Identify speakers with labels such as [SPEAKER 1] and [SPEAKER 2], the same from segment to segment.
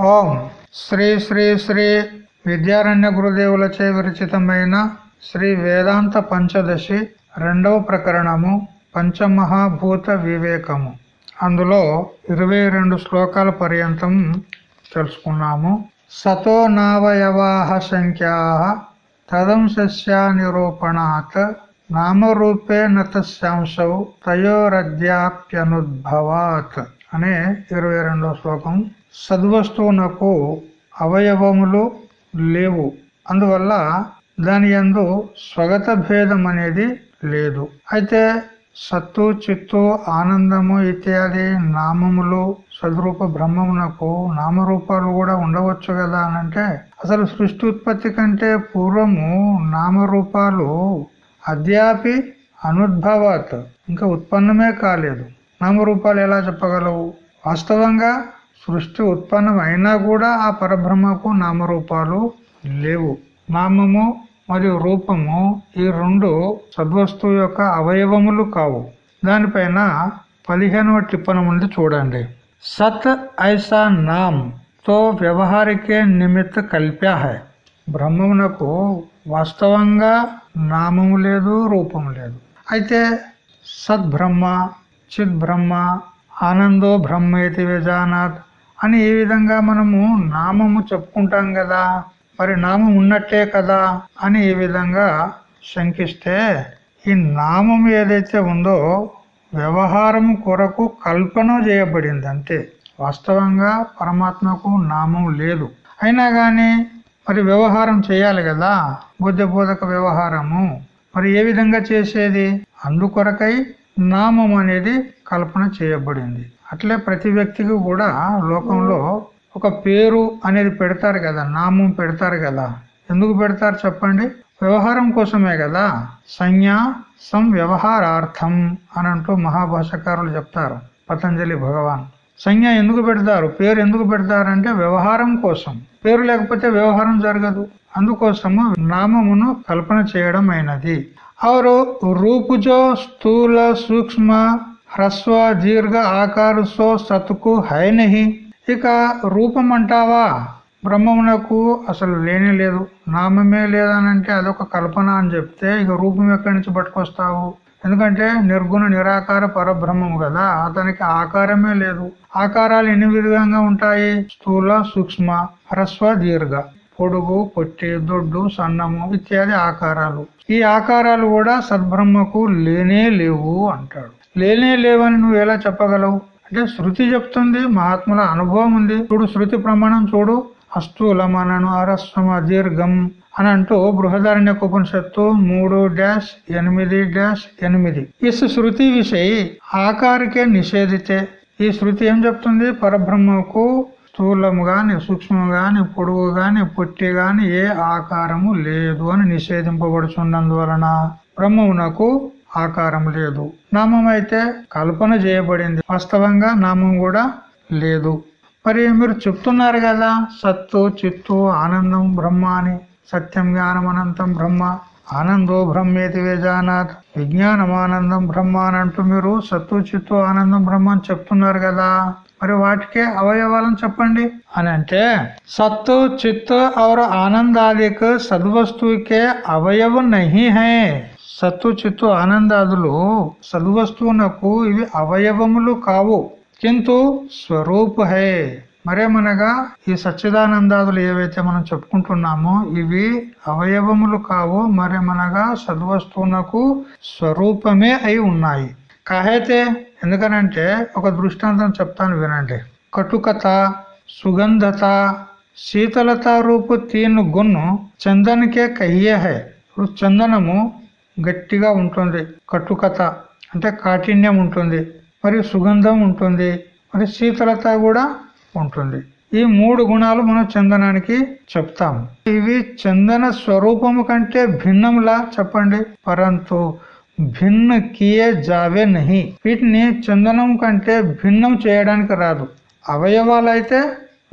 [SPEAKER 1] ఓం. శ్రీ శ్రీ శ్రీ విద్యారణ్య గురుదేవులచే విరచితమైన శ్రీ వేదాంత పంచదశి రెండవ ప్రకరణము పంచమహాభూత వివేకము. అందులో ఇరవై రెండు శ్లోకాల పర్యంతం తెలుసుకున్నాము. సతో నావయవాహ సంఖ్యా తదంశస్యా నిరూపణాత్ నామరూపే నతశాంశౌ తయోరద్యాప్యనుద్భవాత్ అనే ఇరవై రెండో శ్లోకం సద్వస్తువునకు అవయవములు లేవు. అందువల్ల దాని యందు స్వగత భేదం అనేది లేదు. అయితే సత్తు చిత్తు ఆనందము ఇత్యాది నామములు సద్రూప బ్రహ్మమునకు నామరూపాలు కూడా ఉండవచ్చు కదా అనంటే అసలు సృష్టి ఉత్పత్తి కంటే పూర్వము నామరూపాలు అద్యాపి అనుద్భవాత్. ఇంకా ఉత్పన్నమే కాలేదు. నామరూపాలు ఎలా చెప్పగలవు? వాస్తవంగా సృష్టి ఉత్పన్నం అయినా కూడా ఆ పరబ్రహ్మకు నామరూపాలు లేవు. నామము మరియు రూపము ఈ రెండు సద్వస్తువు యొక్క అవయవములు కావు. దానిపైన పదిహేనవ టిప్పణం ఉంది చూడండి. సత్ ఐసా నామ్తో వ్యవహారికే నిమిత్త కల్ప్యా హై బ్రహ్మమునకు వాస్తవంగా నామము లేదు రూపం లేదు. అయితే సద్బ్రహ్మ చిద్ బ్రహ్మ ఆనందో విజానాథ్ అని ఏ విధంగా మనము నామము చెప్పుకుంటాం కదా? మరి నామం ఉన్నట్టే కదా? అని ఈ విధంగా శంకిస్తే ఈ నామం ఏదైతే ఉందో వ్యవహారం కొరకు కల్పన చేయబడింది అంతే వాస్తవంగా పరమాత్మకు నామం లేదు. అయినా కానీ మరి వ్యవహారం చేయాలి కదా? బుద్ధబోధక వ్యవహారము. మరి ఏ విధంగా చేసేది? అందుకొరకై నామం అనేది కల్పన చేయబడింది. అట్లే ప్రతి వ్యక్తికి కూడా లోకంలో ఒక పేరు అనేది పెడతారు కదా నామం పెడతారు కదా. ఎందుకు పెడతారు చెప్పండి? వ్యవహారం కోసమే కదా. సంజ్ఞా సం వ్యవహారార్థం అని అంటూ మహాభాషకారులు చెప్తారు. పతంజలి భగవాన్. సంజ్ఞ ఎందుకు పెడతారు? పేరు ఎందుకు పెడతారంటే వ్యవహారం కోసం. పేరు లేకపోతే వ్యవహారం జరగదు. అందుకోసము నామమును కల్పన చేయడం అయినది. और रूप जो स्थूल सूक्ष्म హ్రస్వ దీర్ఘ ఆకారు సో సతుకు హై నహి ఇక రూపం అంటావా బ్రహ్మమునకు అసలు లేనే లేదు నామమే లేదనంటే అదొక కల్పన అని చెప్తే ఇక రూపం ఎక్కడి నుంచి పట్టుకొస్తావు ఎందుకంటే నిర్గుణ నిరాకార పరబ్రహ్మము కదా అతనికి ఆకారమే లేదు ఆకారాలు ఎన్ని విధంగా ఉంటాయి స్థూల సూక్ష్మ హ్రస్వ దీర్ఘ పొడుగు పొట్టి దొడ్డు సన్నము ఇత్యాది ఆకారాలు. ఈ ఆకారాలు కూడా సద్బ్రహ్మకు లేనే లేవు అంటాడు. లేనే లేవని నువ్వు ఎలా చెప్పగలవు? అంటే శృతి చెప్తుంది మహాత్ముల అనుభవం ఉంది. చూడు శృతి ప్రమాణం చూడు. అస్థూలమనను అరస్వమ దీర్ఘం అని అంటూ బృహదారణ్య ఉపనిషత్తు మూడు డాష్ ఎనిమిది డాష్ ఎనిమిది. ఇస్ శృతి విషయ ఆకారికే నిషేధితే. ఈ శృతి ఏం చెప్తుంది? పరబ్రహ్మకు స్థూలము గాని సూక్ష్మము గాని పొడుగు గాని పొట్టి గాని ఏ ఆకారము లేదు అని నిషేధింపబడుచున్నందువలన బ్రహ్మమునకు ఆకారం లేదు. నామం అయితే కల్పన చేయబడింది. వాస్తవంగా నామం కూడా లేదు. మరి మీరు చెప్తున్నారు కదా సత్తు చిత్తు ఆనందం బ్రహ్మ అని. సత్యం జ్ఞానం అనంతం బ్రహ్మ. ఆనందో బ్రహ్మేతి వేజానాథ్ విజ్ఞానం ఆనందం బ్రహ్మ అని అంటూ మీరు సత్తు చిత్తు ఆనందం బ్రహ్మ అని చెప్తున్నారు కదా. మరి వాటికే అవయవాలను చెప్పండి. అని అంటే సత్తు చిత్తు అవరు ఆనందాదిక్ సద్వస్తువుకే అవయవం నహి హై. సత్తు చిత్తు ఆనందాదులు సద్వస్తువునకు ఇవి అవయవములు కావు. కింటు స్వరూపు హై. మరేమనగా ఈ సచ్చిదానందాదులు ఏవైతే మనం చెప్పుకుంటున్నామో ఇవి అవయవములు కావు. మరేమనగా సద్వస్తువునకు స్వరూపమే అయి ఉన్నాయి. కాహైతే ఎందుకనంటే ఒక దృష్టాంతం చెప్తాను వినండి. కటుకత సుగంధత శీతలత రూపు తీను గున్ను చందనకే కయ్యే హై ఇప్పుడు చందనము గట్టిగా ఉంటుంది. కటుకత అంటే కాఠిన్యం ఉంటుంది. మరి సుగంధం ఉంటుంది. మరి శీతలత కూడా ఉంటుంది. ఈ మూడు గుణాలు మనం చందనానికి చెప్తాము. ఇవి చందన స్వరూపము కంటే భిన్నంలా చెప్పండి. పరంతు భిన్న కియే జావే నహి. వీటిని చందనం కంటే భిన్నం చేయడానికి రాదు. అవయవాలు అయితే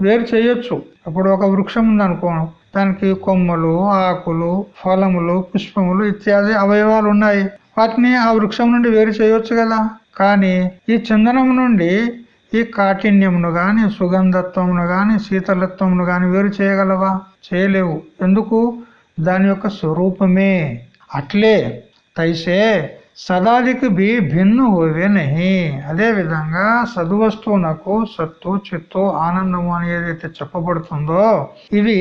[SPEAKER 1] వేరు చేయొచ్చు. ఇప్పుడు ఒక వృక్షం ఉందనుకో దానికి కొమ్మలు ఆకులు ఫలములు పుష్పములు ఇత్యాది అవయవాలు ఉన్నాయి. వాటిని ఆ వృక్షం నుండి వేరు చేయొచ్చు కదా? కానీ ఈ చందనం నుండి ఈ కాఠిన్యమును గాని సుగంధత్వమును గాని శీతలత్వమును గాని వేరు చేయగలవా? చేయలేవు. ఎందుకు? దాని యొక్క స్వరూపమే. అట్లే తైసే సదాదికి బి భిన్ను హోవే నహి. అదే విధంగా సద్వస్తువునకు సత్తు చిత్తు ఆనందము అని ఏదైతే చెప్పబడుతుందో ఇవి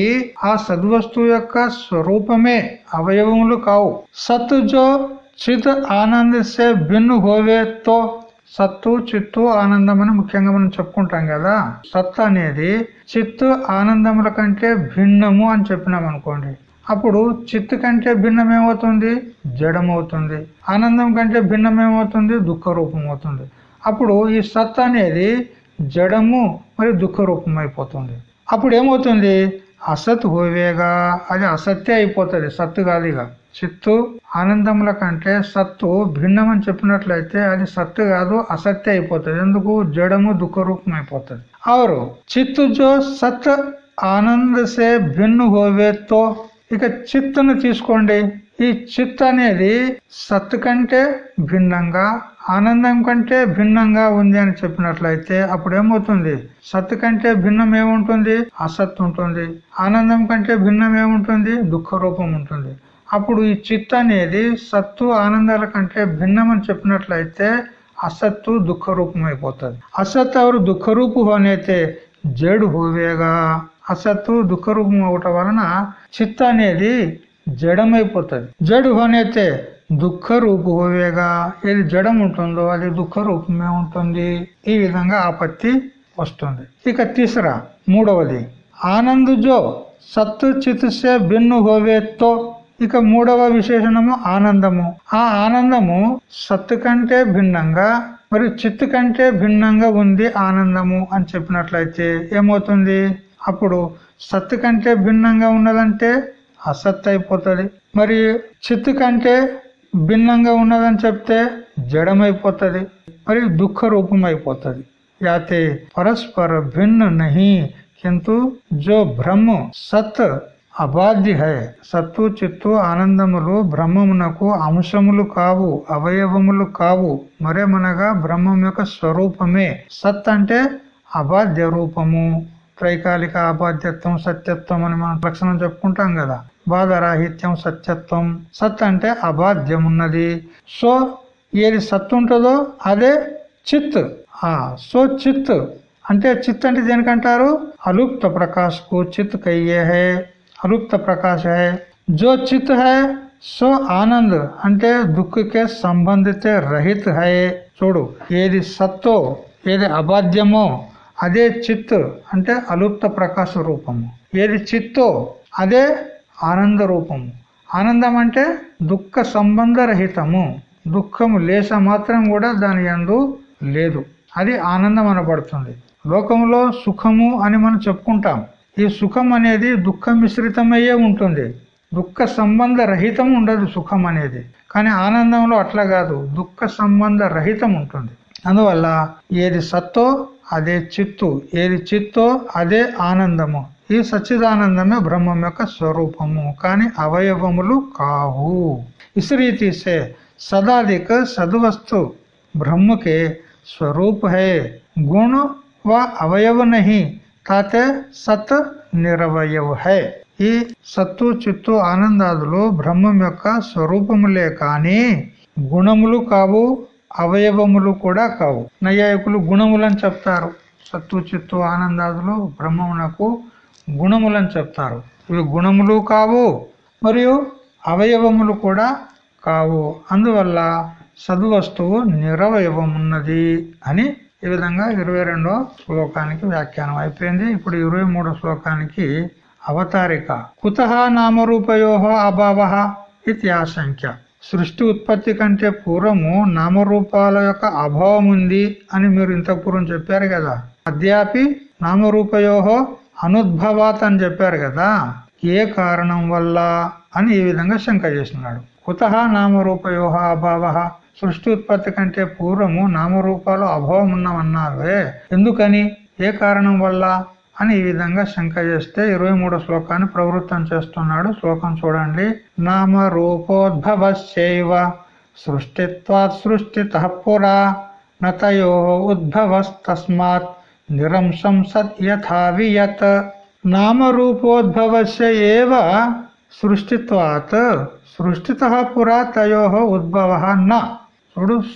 [SPEAKER 1] ఆ సద్వస్తువు యొక్క స్వరూపమే అవయవములు కావు. సత్తు జో చిత్ ఆనందిస్తే భిన్ను హోవే తో సత్తు చిత్తు ఆనందం అని ముఖ్యంగా మనం చెప్పుకుంటాం కదా. సత్తు అనేది చిత్తు ఆనందముల కంటే భిన్నము అని చెప్పినాం అనుకోండి. అప్పుడు చిత్తు కంటే భిన్నం ఏమవుతుంది జడమవుతుంది. ఆనందం కంటే భిన్నం ఏమవుతుంది దుఃఖ రూపం అవుతుంది అప్పుడు ఈ సత్ అనేది జడము మరి దుఃఖ రూపం అయిపోతుంది అప్పుడు ఏమవుతుంది అసత్ హోవేగా. అది అసత్య అయిపోతుంది. సత్తు కాదు ఇక. చిత్తు ఆనందముల కంటే సత్తు భిన్నం అని చెప్పినట్లయితే అది సత్తు కాదు అసత్య అయిపోతుంది. ఎందుకు? జడము దుఃఖ రూపం అయిపోతుంది అవరు చిత్తు జో సత్ ఆనందసే భిన్ను హోవేతో ఇక చిత్తును తీసుకోండి. ఈ చిత్ అనేది సత్తు కంటే భిన్నంగా ఆనందం కంటే భిన్నంగా ఉంది అని చెప్పినట్లయితే అప్పుడు ఏమవుతుంది సత్తు కంటే భిన్నం ఏముంటుంది? అసత్ ఉంటుంది. ఆనందం కంటే భిన్నం ఏముంటుంది? దుఃఖ రూపం ఉంటుంది. అప్పుడు ఈ చిత్ అనేది సత్తు ఆనందాల కంటే భిన్నం అని చెప్పినట్లయితే అసత్తు దుఃఖ రూపం అయిపోతుంది. అసత్ ఎవరు? దుఃఖ రూపు హోనైతే జడు హోవేగా. అసత్తు దుఃఖ రూపం అవటం వలన చిత్త అనేది జడమైపోతుంది. జడు అనేది దుఃఖ రూపు హోవేగా. ఏది జడం ఉంటుందో అది దుఃఖ రూపమే ఉంటుంది. ఈ విధంగా ఆపత్తి వస్తుంది. ఇక తీసరా మూడవది. ఆనంద్ జో సత్తు చిత్సే భిన్ను హోవేతో ఇక మూడవ విశేషణము ఆనందము. ఆ ఆనందము సత్తు కంటే భిన్నంగా మరియు చిత్తు కంటే భిన్నంగా ఉంది ఆనందము అని చెప్పినట్లయితే ఏమవుతుంది? అప్పుడు సత్తు కంటే భిన్నంగా ఉన్నదంటే అసత్ అయిపోతుంది. మరి చిత్తు కంటే భిన్నంగా ఉన్నదని చెప్తే జడమైపోతుంది. మరి దుఃఖ రూపం అయిపోతుంది యాతే పరస్పర భిన్న నహి కింటు జో బ్రహ్మ సత్ అబాధ్య హై. సత్తు చిత్తు ఆనందములు బ్రహ్మమునకు అంశములు కావు అవయవములు కావు మరేమనగా బ్రహ్మం యొక్క స్వరూపమే. సత్ అంటే అబాధ్య రూపము. త్రైకాలిక అబాధ్యత్వం సత్యత్వం అని మనం లక్షణం చెప్పుకుంటాం కదా. బాధరాహిత్యం సత్యత్వం. సత్ అంటే అబాధ్యం ఉన్నది సో ఏది సత్ ఉంటుందో అదే చిత్. ఆ సో చిత్. అంటే చిత్ అంటే దేనికంటారు? అలుప్త ప్రకాశకు చిత్ కయ్యే హే. అలుప్త ప్రకాశ హై. జో చిత్ హై సో ఆనంద్. అంటే దుఃఖకే సంబంధిత రహిత్ హై. చూడు ఏది సత్తో ఏది అబాధ్యమో అదే చిత్. అంటే అలుప్త ప్రకాశ రూపము. ఏది చిత్తో అదే ఆనంద రూపము. ఆనందం అంటే దుఃఖ సంబంధ రహితము. దుఃఖము లేస మాత్రం కూడా దాని యందు లేదు. అది ఆనందం అనబడుతుంది. లోకంలో సుఖము అని మనం చెప్పుకుంటాం. ఈ సుఖం అనేది దుఃఖ మిశ్రితమయ్యే ఉంటుంది. దుఃఖ సంబంధ రహితం ఉండదు సుఖం అనేది. కానీ ఆనందంలో అట్లా కాదు. దుఃఖ సంబంధ రహితం ఉంటుంది. అందువల్ల ఏది సత్తో అదే చిత్తు. ఏది చిత్తో అదే ఆనందము. ఈ సచ్చిదానందమే బ్రహ్మం యొక్క స్వరూపము కానీ అవయవములు కావు इस रीति से सदाधिक सदवस्तु ब्रह्म के स्वरूप है गुण व अवयव नहीं ताते సత్ నిరవయవ హై ఈ సత్తు చిత్తు ఆనందాదులు బ్రహ్మం యొక్క స్వరూపములే కాని గుణములు కావు అవయవములు కూడా కావు నైయాయకులు గుణములని చెప్తారు సత్తు చిత్తు ఆనందాదులు బ్రహ్మమునకు గుణములని చెప్తారు. ఇవి గుణములు కావు మరియు అవయవములు కూడా కావు. అందువల్ల సద్వస్తువు నిరవయవమున్నది అని ఈ విధంగా ఇరవై రెండో శ్లోకానికి వ్యాఖ్యానం అయిపోయింది. ఇప్పుడు ఇరవై మూడో శ్లోకానికి అవతారిక. కుత నామరూపయో అభావ ఇది ఆశంక్య. సృష్టి ఉత్పత్తి కంటే పూర్వము నామరూపాల యొక్క అభావం ఉంది అని మీరు ఇంతకు పూర్వం చెప్పారు కదా. అద్యాపి నామరూపయోహో అనుద్భవాత్ అని చెప్పారు కదా ఏ కారణం వల్ల అని ఈ విధంగా శంక చేస్తున్నాడు. కుత నామరూపయోహ అభావ సృష్టి ఉత్పత్తి కంటే పూర్వము నామరూపాలు అభావం ఉన్నామన్నావే ఎందుకని ఏ కారణం వల్ల అని ఈ విధంగా శంక చేస్తే ఇరవై మూడో శ్లోకాన్ని ప్రవృత్తం చేస్తున్నాడు శ్లోకం చూడండి. నామ రూపోద్భవశైవ సృష్టిత్వాత్ సృష్టి పురా నతయో ఉద్భవస్తస్మాత్. నిరంశం సత్ యథా వియత్ నామరూపోద్భవస్య ఏవ సృష్టిత్వాత్ సృష్టిత పురా తయో ఉద్భవ నా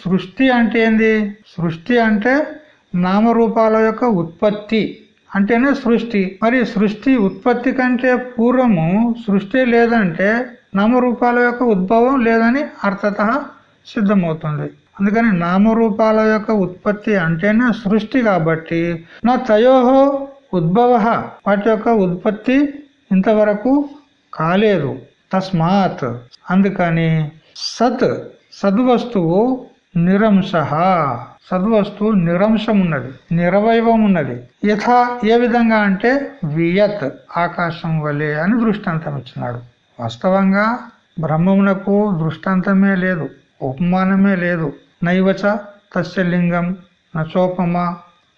[SPEAKER 1] సృష్టి అంటే ఏంది? సృష్టి అంటే నామరూపాల యొక్క ఉత్పత్తి అంటేనే సృష్టి. మరి సృష్టి ఉత్పత్తి కంటే పూర్వము సృష్టి లేదంటే నామరూపాల యొక్క ఉద్భవం లేదని అర్థత సిద్ధమవుతుంది. అందుకని నామరూపాల యొక్క ఉత్పత్తి అంటేనే సృష్టి కాబట్టి నా తయోహో ఉద్భవ వాటి యొక్క ఉత్పత్తి ఇంతవరకు కాలేదు. తస్మాత్. అందుకని సత్ సద్వస్తువు నిరంశ. సద్వస్తువు నిరంశం ఉన్నది నిరవయవం ఉన్నది యథా ఏ విధంగా అంటే వియత్ ఆకాశం వలె అని దృష్టాంతం ఇచ్చినాడు. వాస్తవంగా బ్రహ్మమునకు దృష్టాంతమే లేదు ఉపమానమే లేదు. నైవచ తస్య లింగం నచోపమ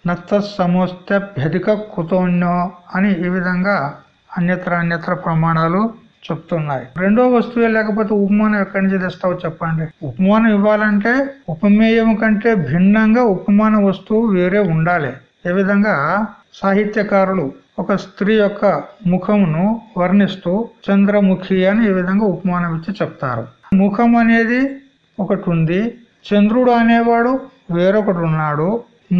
[SPEAKER 1] నత్తమోస్త్యభ్యధిక కుతోన్యో అని ఈ విధంగా అన్యత్ర అన్యత్ర ప్రమాణాలు చెప్తున్నాయి. రెండో వస్తువే లేకపోతే ఉపమానం ఎక్కడి నుంచి తెస్తావు చెప్పండి. ఉపమానం ఇవ్వాలంటే ఉపమేయం కంటే భిన్నంగా ఉపమాన వస్తువు వేరే ఉండాలి. ఏ విధంగా? సాహిత్యకారులు ఒక స్త్రీ యొక్క ముఖమును వర్ణిస్తూ చంద్రముఖి అని ఈ విధంగా ఉపమానం ఇచ్చి చెప్తారు. ముఖం అనేది ఒకటి ఉంది చంద్రుడు అనేవాడు వేరొకడు ఉన్నాడు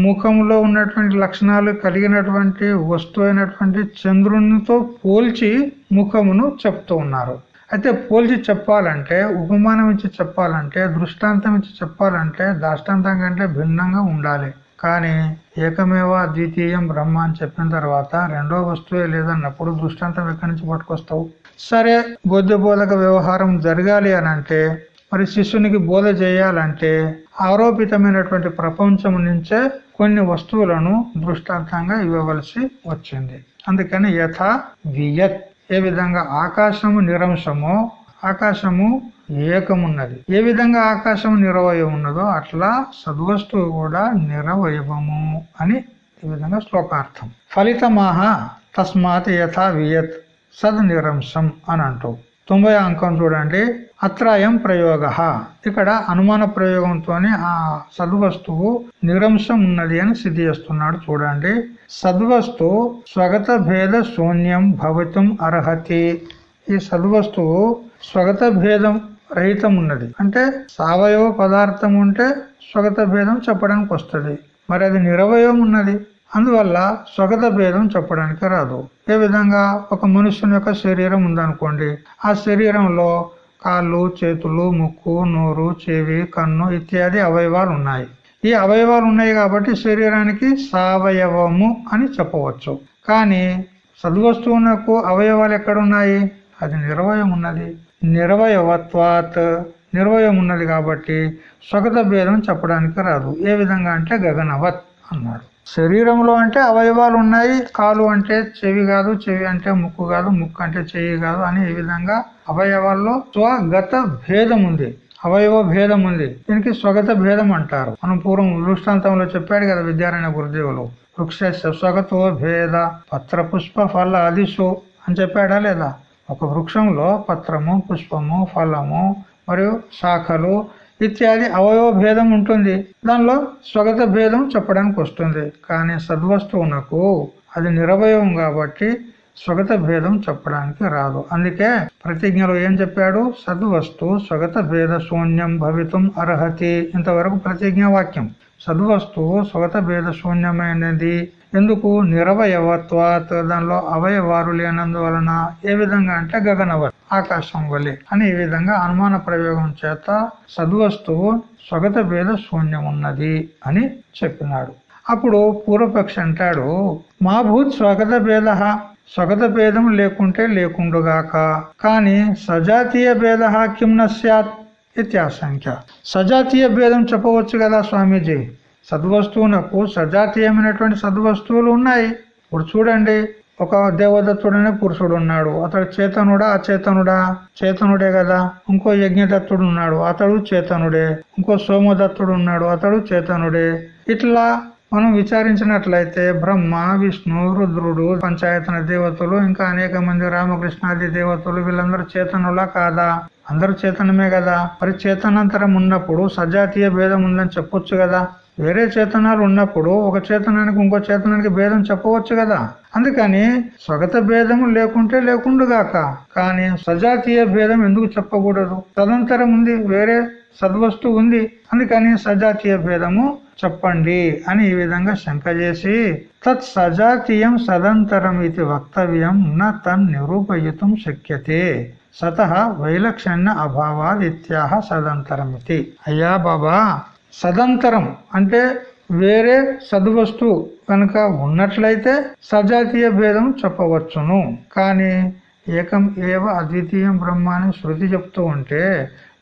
[SPEAKER 1] ముఖంలో ఉన్నటువంటి లక్షణాలు కలిగినటువంటి వస్తువు అయినటువంటి చంద్రునితో పోల్చి ముఖమును చెప్తూ ఉన్నారు. అయితే పోల్చి చెప్పాలంటే ఉపమానం ఇచ్చి చెప్పాలంటే దృష్టాంతం ఇచ్చి చెప్పాలంటే దాష్టాంతం కంటే భిన్నంగా ఉండాలి. కానీ ఏకమేవా ద్వితీయం బ్రహ్మ అని చెప్పిన తర్వాత రెండో వస్తువే లేదన్నప్పుడు దృష్టాంతం ఎక్కడి నుంచి పట్టుకొస్తావు? సరే బోధ బోధక వ్యవహారం జరగాలి అని అంటే మరి శిష్యునికి బోధ చేయాలంటే ఆరోపితమైనటువంటి ప్రపంచం నుంచే కొన్ని వస్తువులను దృష్టాంతంగా ఇవ్వవలసి వచ్చింది. అందుకని యథ వియత్. ఏ విధంగా ఆకాశము నిరంశమో ఆకాశము ఏకమున్నది. ఏ విధంగా ఆకాశం నిరవయం ఉన్నదో అట్లా సద్వస్తువు కూడా నిరవయవము అని ఈ విధంగా శ్లోకార్థం. ఫలితమాహ తస్మాత్ యథా వియత్. సద్ నిరంశం అని అంటూ. తొంభై అంకం చూడండి. అత్రాయం ప్రయోగ. ఇక్కడ అనుమాన ప్రయోగంతో ఆ సద్వస్తువు నిరంశం ఉన్నది అని సిద్ధి చేస్తున్నాడు చూడండి. సద్వస్తు స్వగత భేద శూన్యం భవితం అర్హతి. ఈ సద్వస్తువు స్వగత భేదం రహితం ఉన్నది. అంటే సావయవ పదార్థం ఉంటే స్వగత భేదం చెప్పడానికి వస్తుంది. మరి అది నిరవయవం ఉన్నది. అందువల్ల స్వగత భేదం చెప్పడానికి రాదు. ఏ విధంగా? ఒక మనుషుని యొక్క శరీరం ఉందనుకోండి. ఆ శరీరంలో కాళ్ళు చేతులు ముక్కు నోరు చెవి కన్ను ఇత్యాది అవయవాలు ఉన్నాయి. ఈ అవయవాలు ఉన్నాయి కాబట్టి శరీరానికి సవయవము అని చెప్పవచ్చు. కానీ సద్వస్తువునకు అవయవాలు ఎక్కడున్నాయి? అది నిర్వయం ఉన్నది. నిర్వయవత్వాత్. నిర్వయం ఉన్నది కాబట్టి స్వగత భేదం చెప్పడానికి రాదు. ఏ విధంగా అంటే గగనవత్ అన్నాడు శరీరంలో అంటే అవయవాలు ఉన్నాయి. కాలు అంటే చెవి కాదు చెవి అంటే ముక్కు కాదు ముక్కు అంటే చెయ్యి కాదు అని ఈ విధంగా అవయవాల్లో స్వగత భేదం ఉంది. అవయవ భేదం ఉంది. దీనికి స్వగత భేదం అంటారు. మనం పూర్వం దృష్టాంతంలో చెప్పాడు కదా విద్యారాయణ గురుదేవులు. వృక్ష స్వగతో భేద పత్ర పుష్ప ఫల అదిశో అని చెప్పాడా లేదా? ఒక వృక్షంలో పత్రము పుష్పము ఫలము మరియు శాఖలు ఇత్యాది అవయవ భేదం ఉంటుంది. దానిలో స్వగత భేదం చెప్పడానికి వస్తుంది. కానీ సద్వస్తువునకు అది నిరవయవం కాబట్టి స్వగత భేదం చెప్పడానికి రాదు. అందుకే ప్రతిజ్ఞలో ఏం చెప్పాడు? సద్వస్తు స్వగత భేద శూన్యం భవితం అర్హతి. ఇంతవరకు ప్రతిజ్ఞ వాక్యం సద్వస్తువు స్వగత భేద శూన్యమైనది. ఎందుకు? నిరవయవత్వాత్ దానిలో అవయవారు లేనందువలన ఏ విధంగా అంటే గగనవత్ ఆకాశం వలె. అని ఈ విధంగా అనుమాన ప్రయోగం చేత సద్వస్తువు స్వగత భేద శూన్యం ఉన్నది అని చెప్పినాడు. అప్పుడు పూర్వపక్షి అంటాడు మా భూత్ స్వగత భేద స్వగత భేదం లేకుంటే లేకుండుగాక. కానీ సజాతీయ భేద కిమ్న సత్ ఇత్యాసంఖ్య సజాతీయ భేదం చెప్పవచ్చు కదా స్వామీజీ? సద్వస్తువునకు సజాతీయమైనటువంటి సద్వస్తువులు ఉన్నాయి. ఇప్పుడు చూడండి ఒక దేవదత్తుడనే పురుషుడు ఉన్నాడు. అతడు చేతనుడా అచేతనుడా? చేతనుడే కదా. ఇంకో యజ్ఞదత్తుడు ఉన్నాడు. అతడు చేతనుడే. ఇంకో సోమదత్తుడు ఉన్నాడు. అతడు చేతనుడే. ఇట్లా మనం విచారించినట్లయితే బ్రహ్మ విష్ణు రుద్రుడు పంచాయతన దేవతలు ఇంకా అనేక మంది రామకృష్ణాది దేవతలు వీళ్ళందరూ చేతనులా కాదా? అందరూ చేతనమే కదా. మరి చేతనంతరం ఉన్నప్పుడు సజాతీయ భేదం ఉందని చెప్పొచ్చు కదా. వేరే చేతనాలు ఉన్నప్పుడు ఒక చేతనానికి ఇంకో చేతనానికి భేదం చెప్పవచ్చు కదా? అందుకని స్వగత భేదము లేకుంటే లేకుండుగాక. కానీ సజాతీయ భేదం ఎందుకు చెప్పకూడదు? తదంతరం ఉంది వేరే సద్వస్తు ఉంది. అందుకని సజాతీయ భేదము చెప్పండి అని ఈ విధంగా శంక చేసి తత్ సజాతీయం సదంతరం ఇది వక్తవ్యం నా తన్ నిరూపయుతం శక్యతే. సత వైలక్షణ్య అభావాదిత్యాహ ఇది అయ్యా బాబా సదంతరం అంటే వేరే సద్వస్తు కనుక ఉన్నట్లయితే సజాతీయ భేదం చెప్పవచ్చును. కానీ ఏకం ఏవ అద్వితీయం బ్రహ్మ అని శృతి చెప్తూ ఉంటే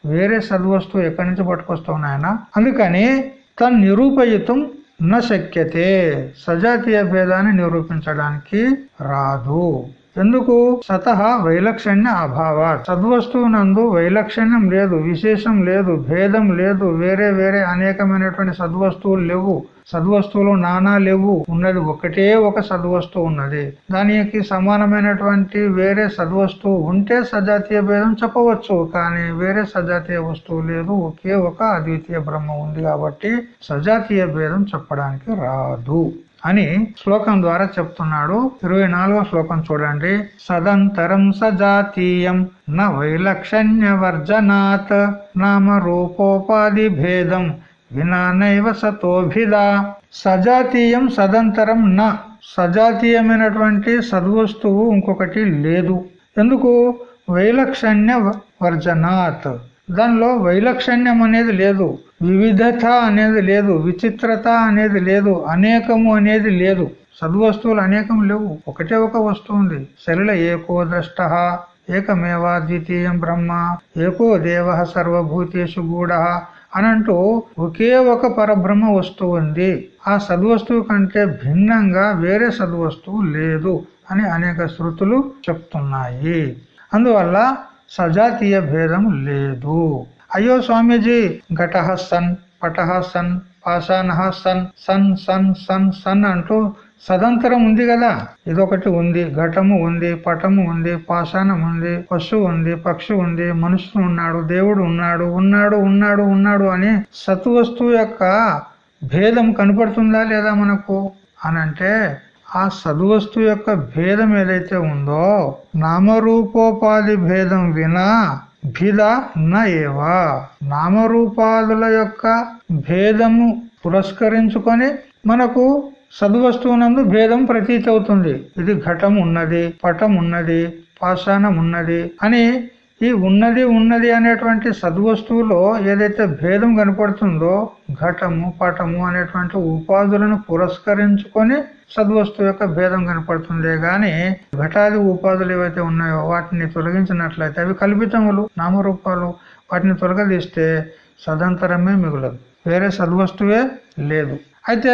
[SPEAKER 1] వేరే సద్వస్తువు ఎక్కడి నుంచి పట్టుకొస్తావునాయన అందుకని తను నిరూపయుతం నశక్యతే సజాతీయ భేదాన్ని నిరూపించడానికి రాదు. ఎందుకు? సతహ వైలక్షణ్య అభావ సద్వస్తువునందు వైలక్షణ్యం లేదు విశేషం లేదు భేదం లేదు వేరే వేరే అనేకమైనటువంటి సద్వస్తువులు లేవు. సద్వస్తువులు నానా లేవు ఉన్నది ఒకటే ఒక సద్వస్తువు ఉన్నది. దానికి సమానమైనటువంటి వేరే సద్వస్తువు ఉంటే సజాతీయ భేదం చెప్పవచ్చు కానీ వేరే సజాతీయ వస్తువు లేదు ఒకే ఒక అద్వితీయ బ్రహ్మ ఉంది కాబట్టి సజాతీయ భేదం చెప్పడానికి రాదు. అని శ్లోకం ద్వారా చెప్తున్నాడు. ఇరవై నాలుగో శ్లోకం చూడండి. సదంతరం సజాతీయం న వైలక్షణ్య వర్జనాత్ నామ రూపోపాధి భేదం వినానైవ సతోభిదా. సజాతీయం సదంతరం న. సజాతీయమైనటువంటి సద్వస్తువు ఇంకొకటి లేదు. ఎందుకు? వైలక్షణ్య వర్జనాత్ దానిలో వైలక్షణ్యం అనేది లేదు. వివిధత అనేది లేదు విచిత్రత అనేది లేదు అనేకము అనేది లేదు. సద్వస్తువులు అనేకం లేవు. ఒకటే ఒక వస్తువు ఉంది. శరీర ఏకో ద్రష్ట ఏకమేవా ద్వితీయం బ్రహ్మ ఏకో దేవ సర్వభూతేషు గూఢ అనంటూ ఒకే ఒక పరబ్రహ్మ వస్తువు ఉంది. ఆ సద్వస్తువు కంటే భిన్నంగా వేరే సద్వస్తువు లేదు అని అనేక శృతులు చెప్తున్నాయి. అందువల్ల సజాతీయ భేదం లేదు. అయ్యో స్వామీజీ! ఘటహ సన్ పటహ సన్ పాషానహ సన్ సన్ సన్ సన్ సన్ అంటూ సదంతరం ఉంది కదా? ఇదొకటి ఉంది ఘటము ఉంది పటము ఉంది పాషాణం ఉంది పశువు ఉంది పక్షి ఉంది మనుషులు ఉన్నాడు దేవుడు ఉన్నాడు ఉన్నాడు ఉన్నాడు ఉన్నాడు అని సత్వస్తువు యొక్క భేదం కనపడుతుందా లేదా మనకు? అనంటే ఆ సద్వస్తు యొక్క భేదం ఏదైతే ఉందో నామరూపోపాధి భేదం వినా భిద ఏవ నామరూపాదుల యొక్క భేదము పురస్కరించుకొని మనకు సద్వస్తువునందు భేదం ప్రతీతి అవుతుంది ఇది ఘటం ఉన్నది పటం ఉన్నది పాషాణం ఉన్నది అని ఈ ఉన్నది ఉన్నది అనేటువంటి సద్వస్తువులో ఏదైతే భేదం కనపడుతుందో ఘటము పటము అనేటువంటి ఉపాధులను పురస్కరించుకొని సద్వస్తువు యొక్క భేదం కనపడుతుందే గాని ఘటాది ఉపాధులు ఏవైతే ఉన్నాయో వాటిని తొలగించినట్లయితే అవి కల్పితములు నామరూపాలు వాటిని తొలగదీస్తే సదంతరమే మిగులదు. వేరే సద్వస్తువే లేదు. అయితే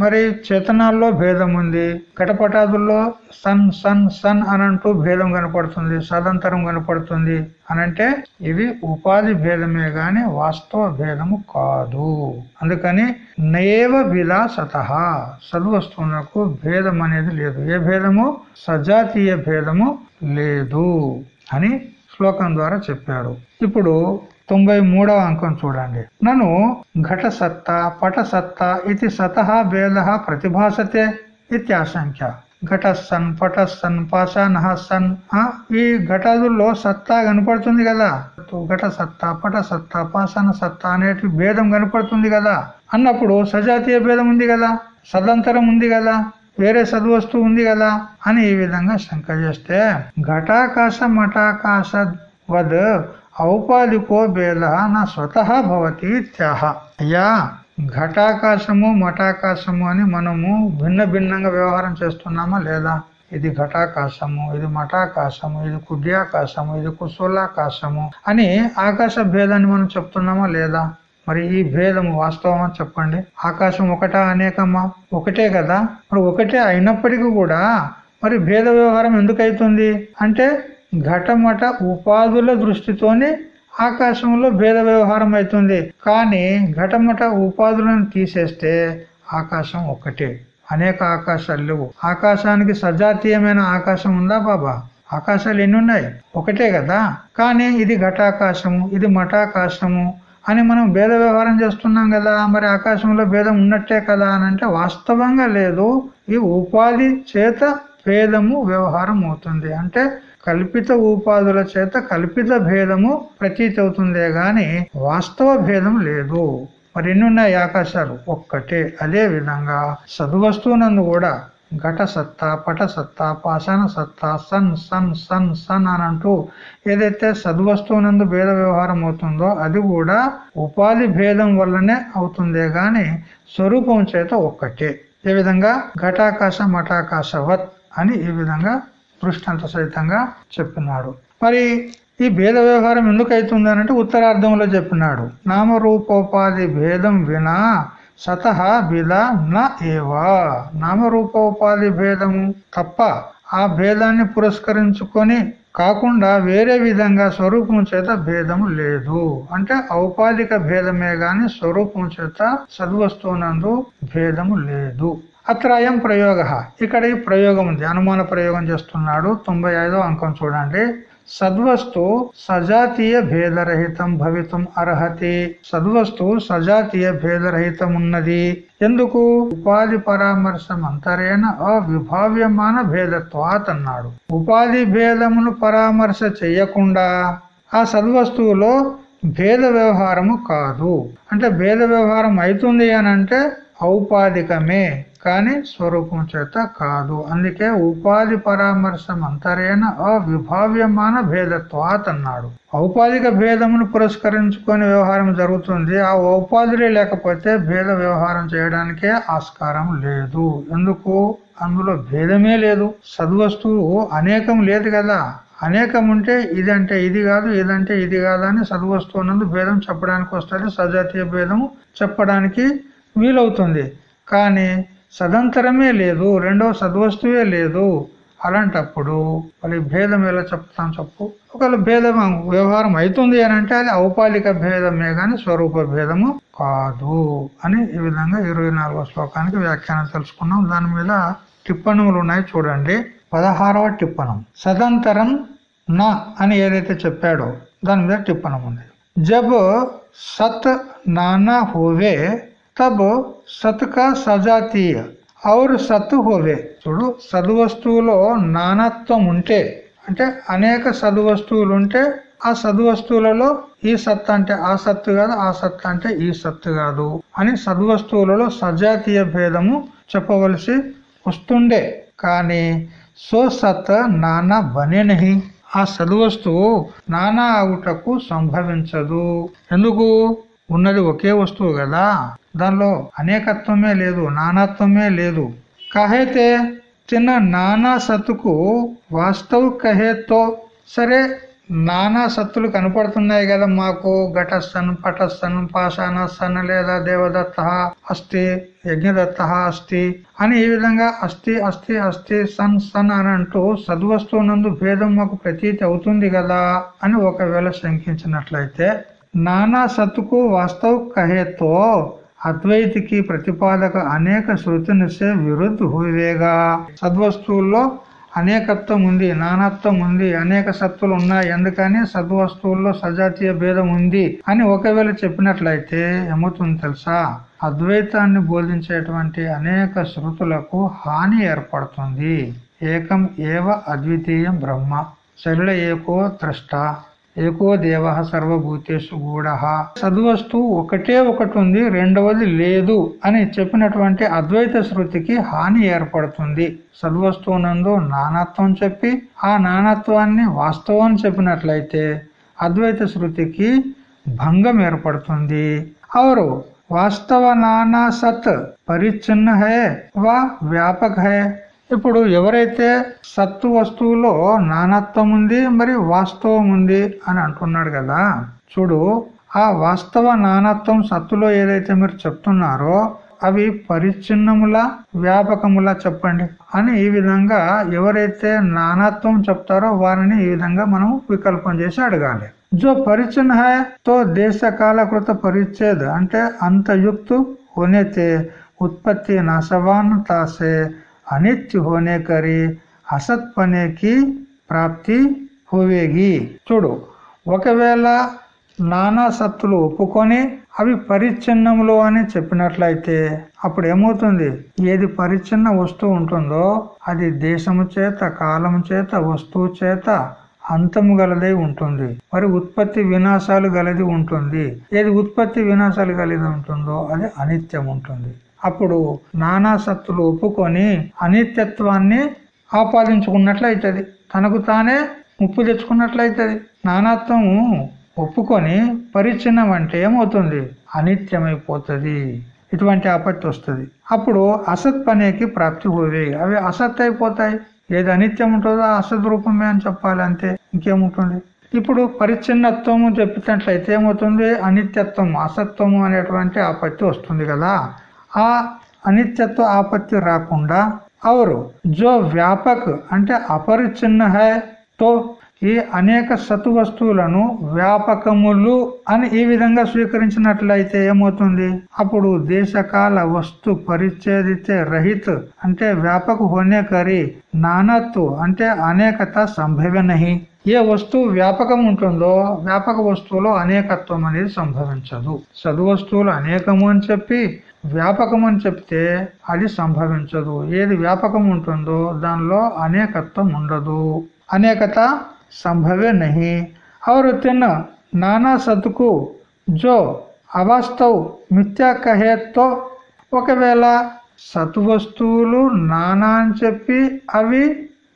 [SPEAKER 1] మరి చేతనాల్లో భేదం ఉంది. కటపటాదుల్లో సన్ సన్ సన్ అనంటూ భేదం కనపడుతుంది. సదంతరం కనపడుతుంది. అనంటే ఇవి ఉపాధి భేదమే గాని వాస్తవ భేదము కాదు. అందుకని నయేవ విలాసత సద్వస్తువునకు భేదం అనేది లేదు. ఏ భేదము? సజాతీయ భేదము లేదు అని శ్లోకం ద్వారా చెప్పాడు ఇప్పుడు తొంభై మూడవ అంకం చూడండి. నన్ను ఘట సత్తా పట సత్తా ఇది సత భేద ప్రతిభాసతే ఇత్యాశంఖ్య. ఘట సన్ పట సన్ పాషాణ సన్ ఈ ఘటాదుల్లో సత్తా కనపడుతుంది కదా? ఘట సత్తా పట సత్తా పాషాణ సత్తా అనేటి భేదం కనపడుతుంది కదా? అన్నప్పుడు సజాతీయ భేదం ఉంది కదా? సదంతరం ఉంది కదా? వేరే సద్వస్తువు ఉంది కదా? అని ఈ విధంగా శంక చేస్తే ఘటాకాశ మఠాకాశ వద్ ఔపాధికో భేద నా స్వతహ భవతి త్యాహ అయ్యా ఘటాకాశము మఠాకాశము అని మనము భిన్న భిన్నంగా వ్యవహారం చేస్తున్నామా లేదా? ఇది ఘటాకాశము ఇది మఠాకాశము ఇది కుడ్యాకాశము ఇది కుశూలాకాశము అని ఆకాశ భేదాన్ని మనం చెప్తున్నామా లేదా? మరి ఈ భేదము వాస్తవమా చెప్పండి. ఆకాశం ఒకటా అనేకమా? ఒకటే కదా. మరి ఒకటే అయినప్పటికీ కూడా మరి భేద వ్యవహారం ఎందుకు అవుతుంది అంటే ఘటమట ఉపాధుల దృష్టితోనే ఆకాశంలో భేద వ్యవహారం అవుతుంది కానీ ఘటమట ఉపాధులను తీసేస్తే ఆకాశం ఒకటే అనేక ఆకాశాలు లేవు. ఆకాశానికి సజాతీయమైన ఆకాశం ఉందా బాబా? ఆకాశాలు ఎన్ని ఉన్నాయి ఒకటే కదా? కానీ ఇది ఘటాకాశము ఇది మఠాకాశము అని మనం భేద వ్యవహారం చేస్తున్నాం కదా. మరి ఆకాశంలో భేదం ఉన్నట్టే కదా అని అంటే వాస్తవంగా లేదు. ఈ ఉపాధి చేత భేదము వ్యవహారం అవుతుంది. అంటే కల్పిత ఉపాధుల చేత కల్పిత భేదము ప్రతీతి అవుతుందే గాని వాస్తవ భేదం లేదు. మరి ఎన్ని ఉన్నాయి ఆకాశాలు? ఒక్కటే. అదే విధంగా సద్వస్తువునందు కూడా ఘట సత్తా పట సత్తా పాషాణ సత్తా సన్ సన్ సన్ సన్ అని అంటూ ఏదైతే సద్వస్తువునందు భేద వ్యవహారం అవుతుందో అది కూడా ఉపాధి భేదం వల్లనే అవుతుందే గాని స్వరూపం చేత ఒక్కటే. ఏ విధంగా? ఘటాకాశ మఠాకాశవత్ అని ఈ విధంగా దృష్టాంత సహితంగా చెప్పినాడు. మరి ఈ భేద వ్యవహారం ఎందుకు అవుతుంది అంటే ఉత్తరార్థంలో చెప్పినాడు. నామరూపోపాధి భేదం వినా సత బిద నేవా ఏవా. నామరూపోపాధి భేదము తప్ప ఆ భేదాన్ని పురస్కరించుకొని కాకుండా వేరే విధంగా స్వరూపం చేత భేదం లేదు. అంటే ఔపాధిక భేదమే గాని స్వరూపం చేత సద్వస్తువునందు భేదము లేదు. అత్రయం ప్రయోగ. ఇక్కడ ఈ ప్రయోగం ఉంది. అనుమాన ప్రయోగం చేస్తున్నాడు. తొంభై అంకం చూడండి. సద్వస్తు సజాతీయ భేదరహితం భవితం అర్హతి. సద్వస్తు సజాతీయ భేదరహితం ఉన్నది ఎందుకు? ఉపాధి పరామర్శం అంతరేణ అవిభావ్యమాన భేదత్వాత్ అన్నాడు ఉపాధి భేదమును పరామర్శ చెయ్యకుండా ఆ సద్వస్తువులో భేద వ్యవహారము కాదు. అంటే భేద వ్యవహారం అవుతుంది అని అంటే ఔపాధికమే కానీ స్వరూపం చేత కాదు. అందుకే ఉపాధి పరామర్శం అంతరేణ అవిభావ్యమాన భేదత్వాత్ అన్నాడు. ఔపాధిక భేదమును పురస్కరించుకొని వ్యవహారం జరుగుతుంది. ఆ ఔపాధులే లేకపోతే భేద వ్యవహారం చేయడానికే ఆస్కారం లేదు. ఎందుకు? అందులో భేదమే లేదు. సద్వస్తువు అనేకం లేదు కదా. అనేకం ఉంటే ఇదంటే ఇది కాదు ఇదంటే ఇది కాదు అని సద్వస్తువునందు భేదం చెప్పడానికి వస్తుంది సజాతీయ భేదము చెప్పడానికి వీలవుతుంది. కానీ సదంతరమే లేదు రెండవ సద్వస్తువే లేదు. అలాంటప్పుడు మరి భేదం ఎలా చెప్తాం చెప్పు. ఒకవేళ భేదం వ్యవహారం అవుతుంది అని అంటే అది ఔపాలిక భేదమే గాని స్వరూప భేదము కాదు అని ఈ విధంగా ఇరవై శ్లోకానికి వ్యాఖ్యానం తెలుసుకున్నాం. దాని మీద టిప్పణములు ఉన్నాయి చూడండి. పదహారవ టిప్పణం. సదంతరం నా అని ఏదైతే చెప్పాడో దాని మీద టిప్పణం ఉంది. జబ్ సత్ నానా హోవే తబ్ సత్ సజాతీయ. ఔర్ సత్తు హోవే. చూడు సద్వస్తువులో నానత్వం ఉంటే అంటే అనేక సద్వస్తువులు ఉంటే ఆ సద్వస్తువులలో ఈ సత్తు అంటే ఆ సత్తు కాదు ఆ సత్తు అంటే ఈ సత్తు కాదు అని సద్వస్తువులలో సజాతీయ భేదము చెప్పవలసి వస్తుండే. కానీ సో సత్ నానా బనేనహి ఆ సద్వస్తువు నానా అవుటకు సంభవించదు. ఎందుకు? ఉన్నది ఒకే వస్తువు కదా. దానిలో అనేకత్వమే లేదు నానాత్వమే లేదు. కహైతే చిన్న నానా సత్తుకు వాస్తవ కహేతో. సరే నానా సత్తులు కనపడుతున్నాయి కదా మాకు ఘటస్థన్ పటస్థన్ పాషాణస్థన్ లేదా దేవదత్త అస్తి యజ్ఞదత్త అస్తి అని ఈ విధంగా అస్థి అస్థి అస్థి సన్ సన్ అని అంటూ సద్వస్తువునందు భేదం మాకు ప్రతీతి అవుతుంది కదా అని ఒకవేళ శంకించినట్లయితే నానా సత్తుకు వాస్తవ కహేతో అద్వైతికి ప్రతిపాదక అనేక శృతినిసే విరుద్ధ హువేగా. సద్వస్తువుల్లో అనేకత్వం ఉంది నానత్వం ఉంది అనేక సత్తులు ఉన్నాయి ఎందుకని సద్వస్తువుల్లో సజాతీయ భేదం ఉంది అని ఒకవేళ చెప్పినట్లయితే ఏమవుతుంది తెలుసా? అద్వైతాన్ని బోధించేటువంటి అనేక శృతులకు హాని ఏర్పడుతుంది. ఏకం ఏవ అద్వితీయం బ్రహ్మ. శరీర ఏకో ద్రష్ట ఏకో దేవ సర్వభూతేషు గూఢ. సద్వస్తు ఒకటే ఒకటి ఉంది రెండవది లేదు అని చెప్పినటువంటి అద్వైత శృతికి హాని ఏర్పడుతుంది. సద్వస్తువునందు నానత్వం చెప్పి ఆ నానత్వాన్ని వాస్తవం చెప్పినట్లయితే అద్వైత శృతికి భంగం ఏర్పడుతుంది. అవరు వాస్తవ నానా సత్ పరిచ్ఛిన్న హే వా వ్యాపక హే ఇప్పుడు ఎవరైతే సత్తు వస్తువులో నానత్వం ఉంది మరి వాస్తవం ఉంది అని అంటున్నాడు కదా. చూడు ఆ వాస్తవ నానత్వం సత్తులో ఏదైతే మీరు చెప్తున్నారో అవి పరిచ్ఛిన్నముల వ్యాపకములా చెప్పండి అని ఈ విధంగా ఎవరైతే నానత్వం చెప్తారో వారిని ఈ విధంగా మనం వికల్పం చేసి అడగాలి. జో పరిచన్ హై తో దేశ కాలకృత పరిచ్ఛేద్ అంటే అంతయుక్తు ఉనేతే ఉత్పత్తి నాశవాన్ తాసే అనిత్య హోనే కరి అసత్ పనేకి ప్రాప్తి హోవేగి చూడు ఒకవేళ నానా సత్తులు ఒప్పుకొని అవి పరిచ్ఛిన్నములు అని చెప్పినట్లయితే అప్పుడు ఏమవుతుంది? ఏది పరిచ్ఛిన్న వస్తువు ఉంటుందో అది దేశము చేత కాలము చేత వస్తువు చేత అంతము గలదై ఉంటుంది. మరి ఉత్పత్తి వినాశాలు గలది ఉంటుంది. ఏది ఉత్పత్తి వినాశాలు కలిగి ఉంటుందో అది అనిత్యం ఉంటుంది. అప్పుడు నానాసత్తులు ఒప్పుకొని అనిత్యత్వాన్ని ఆపాదించుకున్నట్లయితుంది. తనకు తానే ముప్పు తెచ్చుకున్నట్లయితుంది. నానాత్వము ఒప్పుకొని పరిచ్ఛిన్నం అంటే ఏమవుతుంది? అనిత్యమైపోతుంది. ఇటువంటి ఆపత్తి వస్తుంది. అప్పుడు అసత్ పనేకి ప్రాప్తి పోవే అవి అసత్ అయిపోతాయి. ఏది అనిత్యం ఉంటుందో అసత్ రూపమే అని చెప్పాలి అంతే. ఇంకేముంటుంది? ఇప్పుడు పరిచ్ఛిన్నత్వము చెప్పినట్లయితే ఏమవుతుంది? అనిత్యత్వం అసత్వము అనేటువంటి ఆపత్తి వస్తుంది కదా. ఆ అనిత్యత్వ ఆపత్తి రాకుండా అవరు. జో వ్యాపక్ అంటే అపరిచ్ఛిన్న హై తో ఈ అనేక సతు వస్తువులను వ్యాపకములు అని ఈ విధంగా స్వీకరించినట్లయితే ఏమవుతుంది? అప్పుడు దేశకాల వస్తు పరిచ్ఛేదితే రహిత్ అంటే వ్యాపక హోనే కరి నానత్తు అంటే అనేకత సంభవ నహి. ఏ వస్తువు వ్యాపకం ఉంటుందో వ్యాపక వస్తువులో అనేకత్వం అనేది సంభవించదు. సదు వస్తువులు అనేకము అని చెప్పి వ్యాపకం అని చెప్తే అది సంభవించదు ఏది వ్యాపకం ఉంటుందో దానిలో అనేకత్వం ఉండదు అనేకత संभवे नहीं और तीन नाना सत को जो అవాస్తవ్ మిథ్యా కహేతో ఒకవేళ సత్వస్తువులు నానా అని చెప్పి అవి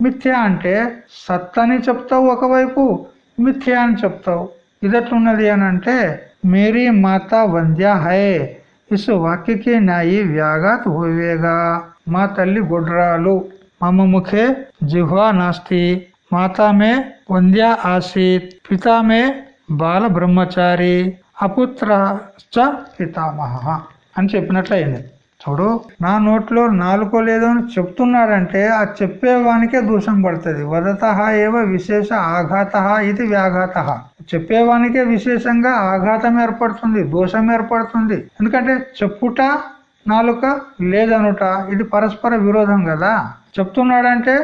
[SPEAKER 1] మిథ్య అంటే సత్ అని చెప్తావు ఒకవైపు మిథ్య అని చెప్తావు ఇదట్లున్నది అని అంటే మేరీ మాత వంద్య హై ఇసు వాక్యకి నాయి వ్యాఘాత్ హోవేగా. మా తల్లి గుడ్రాలు మమ ముఖే జిహ్వా నాస్తి. మాతామే వంద్యా వంద్య ఆసీత్ పితా బాల బ్రహ్మచారి అపుత్ర పితామహ అని చెప్పినట్లయింది. చూడు నా నోట్లో నాలుకో లేదో అని చెప్తున్నాడంటే ఆ చెప్పేవానికే దోషం పడుతుంది. వదత ఏవ విశేష ఆఘాత ఇది వ్యాఘాత. చెప్పేవానికే విశేషంగా ఆఘాతం ఏర్పడుతుంది దోషం ఏర్పడుతుంది. ఎందుకంటే చెప్పుట నాలుక లేదనుట ఇది పరస్పర విరోధం కదా. చెప్తున్నాడంటే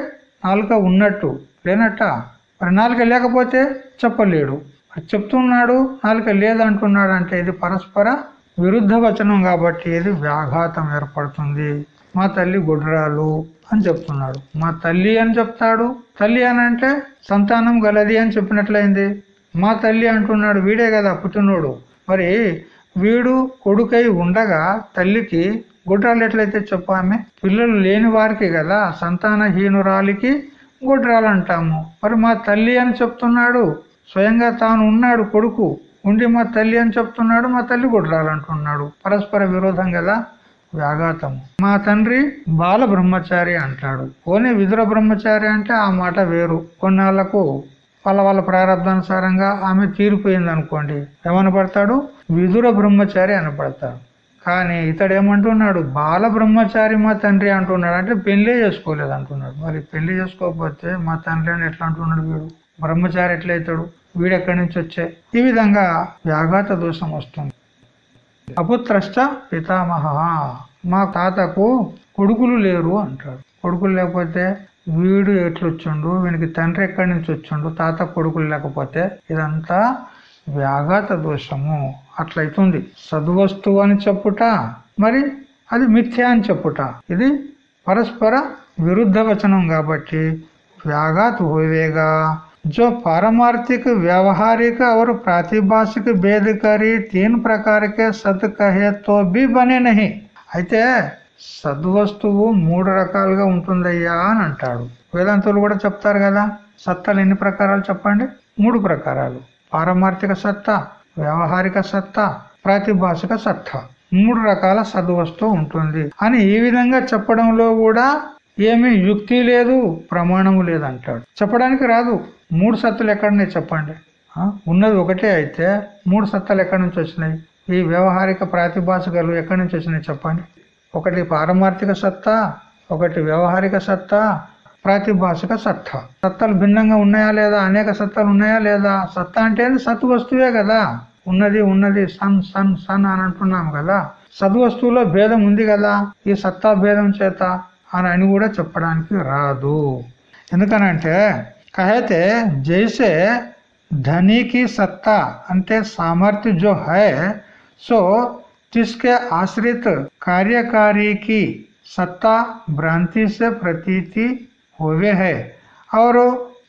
[SPEAKER 1] నాలుక ఉన్నట్టు లేనట్ట? మరి నాలుక లేకపోతే చెప్పలేడు. చెప్తున్నాడు నాలుక లేదంటున్నాడు అంటే ఇది పరస్పర విరుద్ధ వచనం కాబట్టి ఇది వ్యాఘాతం ఏర్పడుతుంది. మా తల్లి గుడ్రాలు అని చెప్తున్నాడు. మా తల్లి అని చెప్తాడు? తల్లి అని అంటే సంతానం గలది అని చెప్పినట్లయింది. మా తల్లి అంటున్నాడు వీడే కదా పుట్టినోడు. మరి వీడు కొడుకై ఉండగా తల్లికి గుడ్రాలు ఎట్లయితే చెప్పామే? పిల్లలు లేని వారికి కదా సంతానహీనురాలికి గుడ్రాలు అంటాము. మరి మా తల్లి అని చెప్తున్నాడు. స్వయంగా తాను ఉన్నాడు కొడుకు. ఉండి మా తల్లి అని చెప్తున్నాడు మా తల్లి గుడ్రాలు అంటున్నాడు పరస్పర విరోధం కదా వ్యాఘాతము. మా తండ్రి బాల బ్రహ్మచారి అంటాడు. పోనీ విదుర బ్రహ్మచారి అంటే ఆ మాట వేరు. కొన్నాళ్ళకు వాళ్ళ వాళ్ళ ప్రారంభానుసారంగా ఆమె తీరిపోయింది అనుకోండి ఏమనబడతాడు విదుర బ్రహ్మచారి అనపడతాడు కానీ ఇతడు ఏమంటున్నాడు? బాల బ్రహ్మచారి మా తండ్రి అంటున్నాడు. అంటే పెళ్ళి చేసుకోలేదు అంటున్నాడు మరి పెళ్ళి చేసుకోకపోతే మా తండ్రి అని ఎట్లా అంటున్నాడు వీడు? బ్రహ్మచారి ఎట్లయితాడు వీడెక్కడి నుంచి వచ్చే? ఈ విధంగా వ్యాఘాత దోషం వస్తుంది. అపుత్రష్ట పితామహ. మా తాతకు కొడుకులు లేరు అంటాడు. కొడుకులు లేకపోతే వీడు ఎట్లొచ్చిండు? వీనికి తండ్రి ఎక్కడి నుంచి వచ్చిండు? తాత కొడుకులు లేకపోతే ఇదంతా వ్యాఘాత దోషము. అట్లయితుంది. సద్వస్తువు అని చెప్పుట మరి అది మిథ్య అని చెప్పుట. ఇది పరస్పర విరుద్ధ వచనం కాబట్టి వ్యాఘాత హోవేగా जो पारमार्थिक व्यवहारिक और प्रातिभाषिक भेद करी तीन प्रकार के सत कहे तो भी बने नहीं అయితే సద్వస్తువు మూడు రకాలుగా ఉంటుందయ్యా అని అంటాడు వేదాంతులు కూడా చెప్తారు కదా సత్తాలు ఎన్ని ప్రకారాలు చెప్పండి మూడు ప్రకారాలు పారమార్థిక సత్తా వ్యవహారిక సత్తా ప్రాతిభాషిక సత్తా మూడు రకాల సద్వస్తువు ఉంటుంది అని ఈ విధంగా చెప్పడంలో కూడా ఏమి యుక్తి లేదు ప్రమాణము లేదు అంటాడు చెప్పడానికి రాదు. మూడు సత్తులు ఎక్కడనే చెప్పండి. ఉన్నది ఒకటే అయితే మూడు సత్తాలు ఎక్కడి నుంచి వచ్చినాయి? ఈ వ్యవహారిక ప్రాతిభాషికలు ఎక్కడి నుంచి వచ్చినాయి చెప్పండి? ఒకటి పారమార్థిక సత్తా ఒకటి వ్యవహారిక సత్తా ప్రాతిభాషిక సత్తా. సత్తాలు భిన్నంగా ఉన్నాయా లేదా? అనేక సత్తాలు ఉన్నాయా లేదా? సత్తా అంటే సత్ వస్తువే కదా. ఉన్నది ఉన్నది సన్ సన్ సన్ అని అంటున్నాం కదా. సద్వస్తువులో భేదం ఉంది కదా. ఈ సత్తా భేదం చేత అని అని కూడా చెప్పడానికి రాదు ఎందుకనంటే कहते जैसे धनी की सत्ता అంటే सामर्थ्य जो है सो जिसके आश्रित कार्यकारी की सत्ता भ्रांति से प्रतीति हुए है और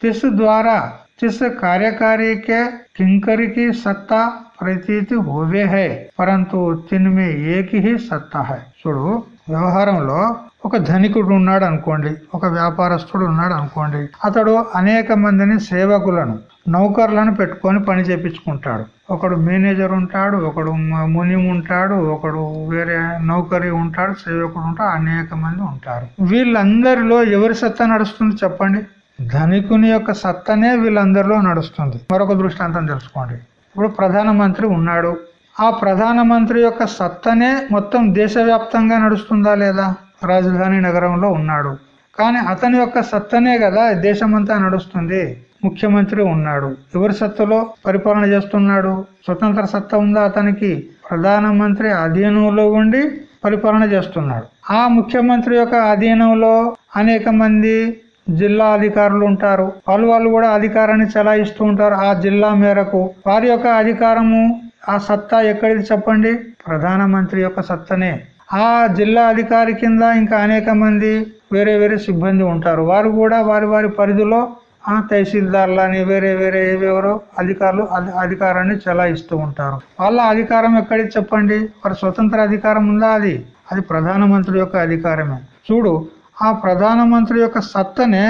[SPEAKER 1] जिस द्वारा जिस कार्यकारी के किंकरी की सत्ता ప్రతీతి హోవే హే పరంతు తిన్మే ఏకి హి సత్తా హై చూడు వ్యవహారంలో ఒక ధనికుడు ఉన్నాడు అనుకోండి ఒక వ్యాపారస్తుడు ఉన్నాడు అనుకోండి అతడు అనేక మందిని సేవకులను నౌకర్లను పెట్టుకొని పని చేపించుకుంటాడు. ఒకడు మేనేజర్ ఉంటాడు ఒకడు ముని ఉంటాడు ఒకడు వేరే నౌకరి ఉంటాడు సేవకుడు ఉంటాడు అనేక మంది ఉంటారు. వీళ్ళందరిలో ఎవరి సత్తా నడుస్తుంది చెప్పండి? ధనికుని యొక్క సత్తనే వీళ్ళందరిలో నడుస్తుంది. మరొక దృష్టాంతం తెలుసుకోండి. ఇప్పుడు ప్రధానమంత్రి ఉన్నాడు. ఆ ప్రధానమంత్రి యొక్క సత్తనే మొత్తం దేశవ్యాప్తంగా నడుస్తుందా లేదా? రాజధాని నగరంలో ఉన్నాడు. కానీ అతని యొక్క సత్తనే కదా దేశమంతా నడుస్తుంది. ముఖ్యమంత్రి ఉన్నాడు. ఎవరి సత్తలో పరిపాలన చేస్తున్నాడు? స్వతంత్ర సత్తా ఉందా అతనికి? ప్రధానమంత్రి అధీనంలో ఉండి పరిపాలన చేస్తున్నాడు. ఆ ముఖ్యమంత్రి యొక్క అధీనంలో అనేక మంది జిల్లా అధికారులు ఉంటారు. వాళ్ళు వాళ్ళు కూడా అధికారాన్ని చలాయిస్తూ ఉంటారు ఆ జిల్లా మేరకు. వారి యొక్క అధికారము ఆ సత్తా ఎక్కడిది చెప్పండి? ప్రధానమంత్రి యొక్క సత్తనే. ఆ జిల్లా అధికారి కింద ఇంకా అనేక మంది వేరే వేరే సిబ్బంది ఉంటారు. వారు కూడా వారి వారి పరిధిలో ఆ తహసీల్దార్లని వేరే వేరే ఏవేవరో అధికారులు అధికారాన్ని చలాయిస్తూ ఉంటారు. వాళ్ళ అధికారం ఎక్కడికి చెప్పండి? వారి స్వతంత్ర అధికారం ఉందా అది? అది ప్రధానమంత్రి యొక్క అధికారమే. చూడు ఆ ప్రధానమంత్రి యొక్క సత్తనే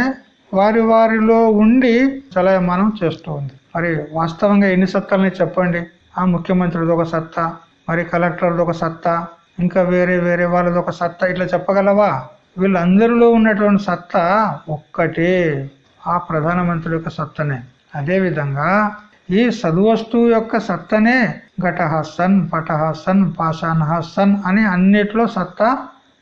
[SPEAKER 1] వారి వారిలో ఉండి చలాయమానం చేస్తూ ఉంది మరి వాస్తవంగా ఎన్ని సత్తాలని చెప్పండి? ఆ ముఖ్యమంత్రిది ఒక సత్తా మరి కలెక్టర్ది ఒక సత్తా ఇంకా వేరే వేరే వాళ్ళది ఒక సత్తా ఇట్లా చెప్పగలవా? వీళ్ళందరిలో ఉన్నటువంటి సత్తా ఒక్కటే. ఆ ప్రధానమంత్రి యొక్క సత్తనే. అదేవిధంగా ఈ సద్వస్తువు యొక్క సత్తనే ఘటహ సన్ పటహ సన్ సన్ అని అన్నిట్లో సత్తా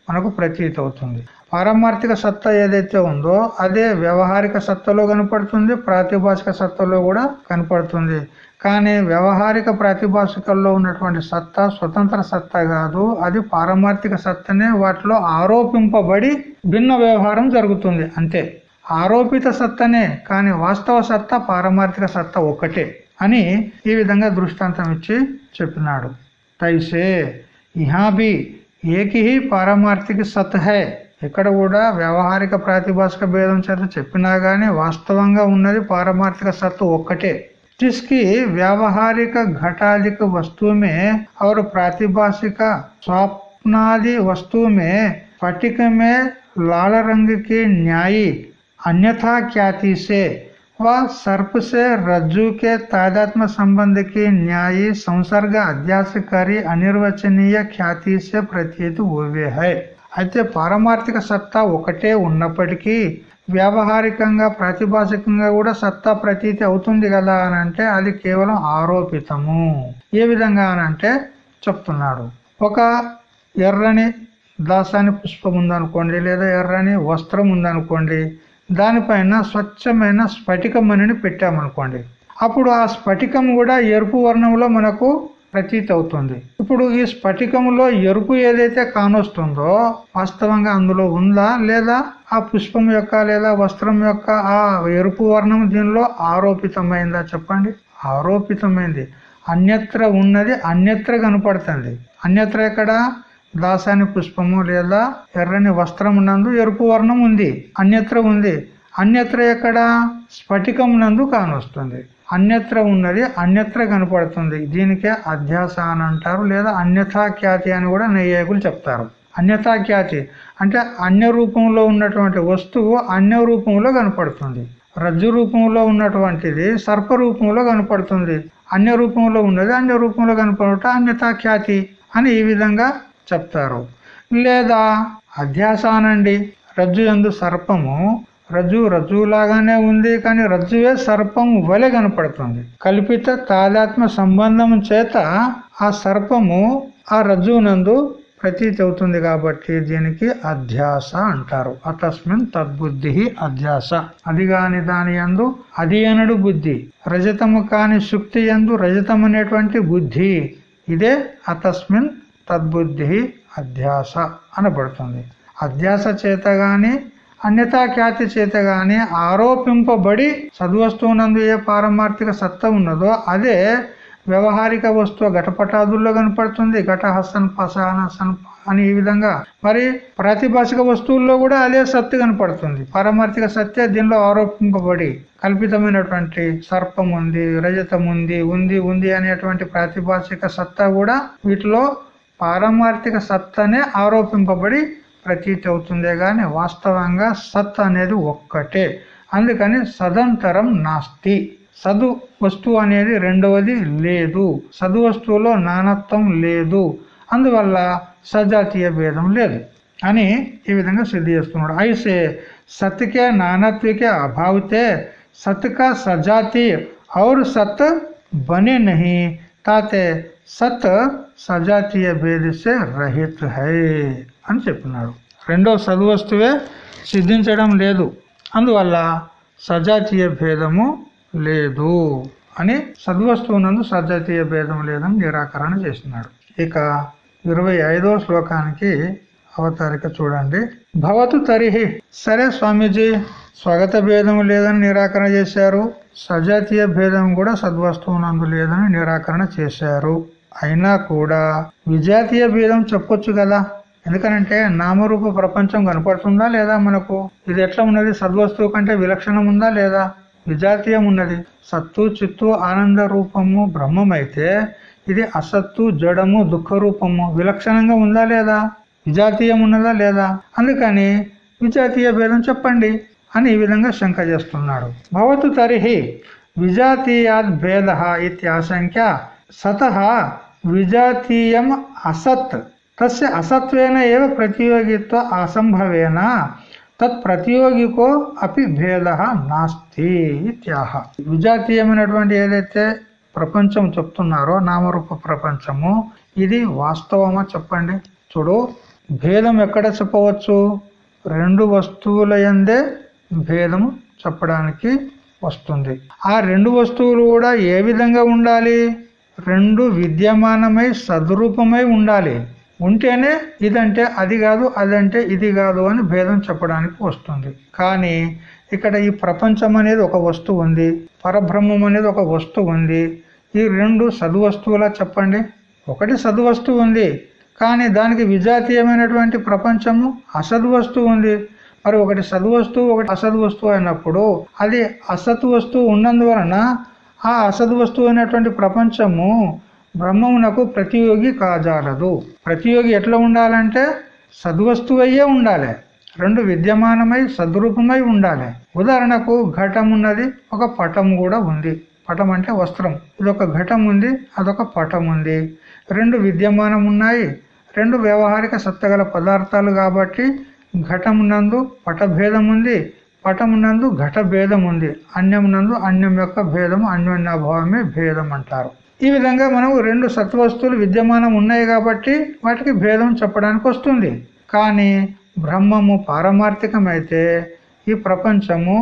[SPEAKER 1] మనకు ప్రతీత అవుతుంది. పారమార్థిక సత్తా ఏదైతే ఉందో అదే వ్యవహారిక సత్తలో కనపడుతుంది ప్రాతిభాషిక సత్తలో కూడా కనపడుతుంది. కానీ వ్యవహారిక ప్రాతిభాషికల్లో ఉన్నటువంటి సత్తా స్వతంత్ర సత్తా కాదు అది పారమార్థిక సత్తనే వాటిలో ఆరోపింపబడి భిన్న వ్యవహారం జరుగుతుంది అంతే. ఆరోపిత సత్తనే కానీ వాస్తవ సత్తా పారమార్థిక సత్తా ఒక్కటే అని ఈ విధంగా దృష్టాంతం ఇచ్చి చెప్పినాడు. తైసే ఇహాబి ఏకి పారమార్థిక సత్ హై. ఇక్కడ కూడా వ్యవహారిక ప్రాతిభాషిక భేదం చేత చెప్పినా గానీ వాస్తవంగా ఉన్నది పారమార్థిక సత్తు ఒక్కటే. जिसकी व्यावहारिक घटाधिक वस्तु में और प्रातिभाषिक स्वप्नादि वस्तु में स्फटिक में लाल रंग की न्यायी अन्यथा ख्याति से व सर्प से रज्जु के तादात्म संबंध की न्यायी संसर्ग अध्यासकारी अनिर्वचनीय ఖ్యాతి से प्रतीत हुए है అయితే పారమార్థిక సత్తా ఒకటే ఉన్నప్పటికీ వ్యావహారికంగా ప్రాతిభాషికంగా కూడా సత్తా ప్రతీతి అవుతుంది కదా అని అంటే అది కేవలం ఆరోపితము. ఏ విధంగా అని అంటే చెప్తున్నాడు. ఒక ఎర్రని దాసాని పుష్పం ఉందనుకోండి లేదా ఎర్రని వస్త్రం ఉందనుకోండి దానిపైన స్వచ్ఛమైన స్ఫటికం అని పెట్టామనుకోండి. అప్పుడు ఆ స్ఫటికం కూడా ఎరుపు వర్ణంలో మనకు ప్రతీతి అవుతుంది. ఇప్పుడు ఈ స్ఫటికంలో ఎరుపు ఏదైతే కానొస్తుందో వాస్తవంగా అందులో ఉందా లేదా? ఆ పుష్పం యొక్క లేదా వస్త్రం యొక్క ఆ ఎరుపు వర్ణం దీనిలో ఆరోపితమైందా చెప్పండి? ఆరోపితమైంది. అన్యత్ర ఉన్నది అన్యత్ర కనపడుతుంది. అన్యత్ర ఎక్కడ? దాసాని పుష్పము లేదా ఎర్రని వస్త్రం నందు ఎరుపు వర్ణం ఉంది అన్యత్ర ఉంది. అన్యత్ర ఎక్కడ? స్ఫటికం నందు కానొస్తుంది. అన్యత్ర ఉన్నది అన్యత్ర కనపడుతుంది. దీనికే అధ్యాస అని అంటారు లేదా అన్యథాఖ్యాతి అని కూడా నైయాయకులు చెప్తారు. అన్యథాఖ్యాతి అంటే అన్య రూపంలో ఉన్నటువంటి వస్తువు అన్య రూపంలో కనపడుతుంది. రజ్జు రూపంలో ఉన్నటువంటిది సర్ప రూపంలో కనపడుతుంది. అన్య రూపంలో ఉన్నది అన్య రూపంలో కనపడట అన్యథా ఖ్యాతి అని ఈ విధంగా చెప్తారు. లేదా అధ్యాస అనండి రజ్జు ఎందు సర్పము రజ్జు రజ్జులాగానే ఉంది కానీ రజ్జువే సర్పం వలె కనపడుతుంది. కల్పిత తాదాత్మ సంబంధం చేత ఆ సర్పము ఆ రజ్జునందు ప్రతీతి అవుతుంది కాబట్టి దీనికి అధ్యాస అంటారు. అతస్మిన్ తద్బుద్ధి అధ్యాస. అది కాని దాని ఎందు అది అనడు బుద్ధి. రజతము కాని శుక్తి ఎందు రజతం అనేటువంటి బుద్ధి. ఇదే అతస్మిన్ తద్బుద్ధి అధ్యాస అనబడుతుంది. అధ్యాస చేత గాని అన్యతా ఖ్యాతి చేత గాని ఆరోపింపబడి సద్వస్తువునందు ఏ పారమార్థిక సత్త ఉన్నదో అదే వ్యవహారిక వస్తువు ఘటపటాదుల్లో కనపడుతుంది. ఘట హసన్ పసాన సన్ అని ఈ విధంగా. మరి ప్రాతిభాషిక వస్తువుల్లో కూడా అదే సత్తు కనపడుతుంది. పారమార్థిక సత్య దీనిలో ఆరోపింపబడి కల్పితమైనటువంటి సర్పం ఉంది రజతం ఉంది ఉంది ఉంది అనేటువంటి ప్రాతిభాషిక సత్తా కూడా వీటిలో పారమార్థిక సత్తనే ఆరోపింపబడి ప్రతీతి అవుతుందే కానీ వాస్తవంగా సత్ అనేది ఒక్కటే. అందుకని సదంతరం నాస్తి. సదు వస్తువు అనేది రెండవది లేదు. సదు వస్తువులో నానత్వం లేదు. అందువల్ల సజాతీయ భేదం లేదు అని ఈ విధంగా సిద్ధి చేస్తున్నాడు. అయితే సత్కే నానత్వికే అభావితే సత్క సజాతి. ఔర్ సత్ బని నహి. తాతే సత్ సజాతీయ భేదిస్తే రహిత్ హై అని చెప్పినాడు. రెండో సద్వస్తువే సిద్ధించడం లేదు. అందువల్ల సజాతీయ భేదము లేదు అని సద్వస్తువునందు సజాతీయ భేదం లేదని నిరాకరణ చేసినాడు. ఇక ఇరవై శ్లోకానికి అవతారిక చూడండి. భవతు తరిహి. సరే స్వామీజీ స్వగత భేదం లేదని నిరాకరణ చేశారు. సజాతీయ భేదం కూడా సద్వస్తువునందు లేదని నిరాకరణ చేశారు. అయినా కూడా విజాతీయ భేదం చెప్పొచ్చు కదా? ఎందుకనంటే నామరూప ప్రపంచం కనపడుతుందా లేదా మనకు? ఇది ఎట్లా ఉన్నది? సద్వస్తువు కంటే విలక్షణం ఉందా లేదా? విజాతీయం ఉన్నది. సత్తు చిత్తు ఆనంద రూపము బ్రహ్మమైతే ఇది అసత్తు జడము దుఃఖ రూపము. విలక్షణంగా ఉందా లేదా? విజాతీయం ఉన్నదా లేదా? అందుకని విజాతీయ భేదం చెప్పండి అని ఈ విధంగా శంక చేస్తున్నాడు. భవతు తరిహి విజాతీయాద్ భేద ఇత్యాశంక్య సత విజాతీయం అసత్. తస్య అసత్వేన ఏవ ప్రతియోగిత్వ అసంభవేన. తత్ ప్రతియోగికో అపి భేద నాస్తి ఇత్యాహ. విజాతీయమైనటువంటి ఏదైతే ప్రపంచం చెప్తున్నారో నామరూప ప్రపంచము ఇది వాస్తవమా చెప్పండి? చూడు. భేదం ఎక్కడ చెప్పవచ్చు? రెండు వస్తువుల ఎందే భేదము చెప్పడానికి వస్తుంది. ఆ రెండు వస్తువులు కూడా ఏ విధంగా ఉండాలి? రెండు విద్యమానమై సద్రూపమై ఉండాలి. ఉంటేనే ఇదంటే అది కాదు అదంటే ఇది కాదు అని భేదం చెప్పడానికి వస్తుంది. కానీ ఇక్కడ ఈ ప్రపంచం అనేది ఒక వస్తువు ఉంది. పరబ్రహ్మం అనేది ఒక వస్తువు ఉంది. ఈ రెండు సద్వస్తువులా చెప్పండి? ఒకటి సద్వస్తువు ఉంది. కానీ దానికి విజాతీయమైనటువంటి ప్రపంచము అసద్ వస్తువు ఉంది. మరి ఒకటి సద్వస్తువు ఒకటి అసద్ వస్తువు అయినప్పుడు అది అసత్ వస్తువు ఉన్నందువలన ఆ అసద్ వస్తువు అయినటువంటి ప్రపంచము బ్రహ్మమునకు ప్రతియోగి కాజాలదు. ప్రతియోగి ఎట్లా ఉండాలంటే సద్వస్తువయ్యే ఉండాలి. రెండు విద్యమానమై సద్రూపమై ఉండాలి. ఉదాహరణకు ఘటం ఉన్నది ఒక పటం కూడా ఉంది. పటం అంటే వస్త్రం. ఇదొక ఘటం ఉంది అదొక పటం ఉంది. రెండు విద్యమానం ఉన్నాయి రెండు వ్యవహారిక సత్తగల పదార్థాలు కాబట్టి ఘటమునందు పటభేదం ఉంది పటమునందు ఘట భేదం ఉంది అన్యమునందు అన్యం యొక్క భేదము అన్యోన్యాభావమే భేదం అంటారు ఈ విధంగా మనం రెండు సత్వస్తువులు విద్యమానం ఉన్నాయి కాబట్టి వాటికి భేదం చెప్పడానికి వస్తుంది. కానీ బ్రహ్మము పారమార్థికమైతే ఈ ప్రపంచము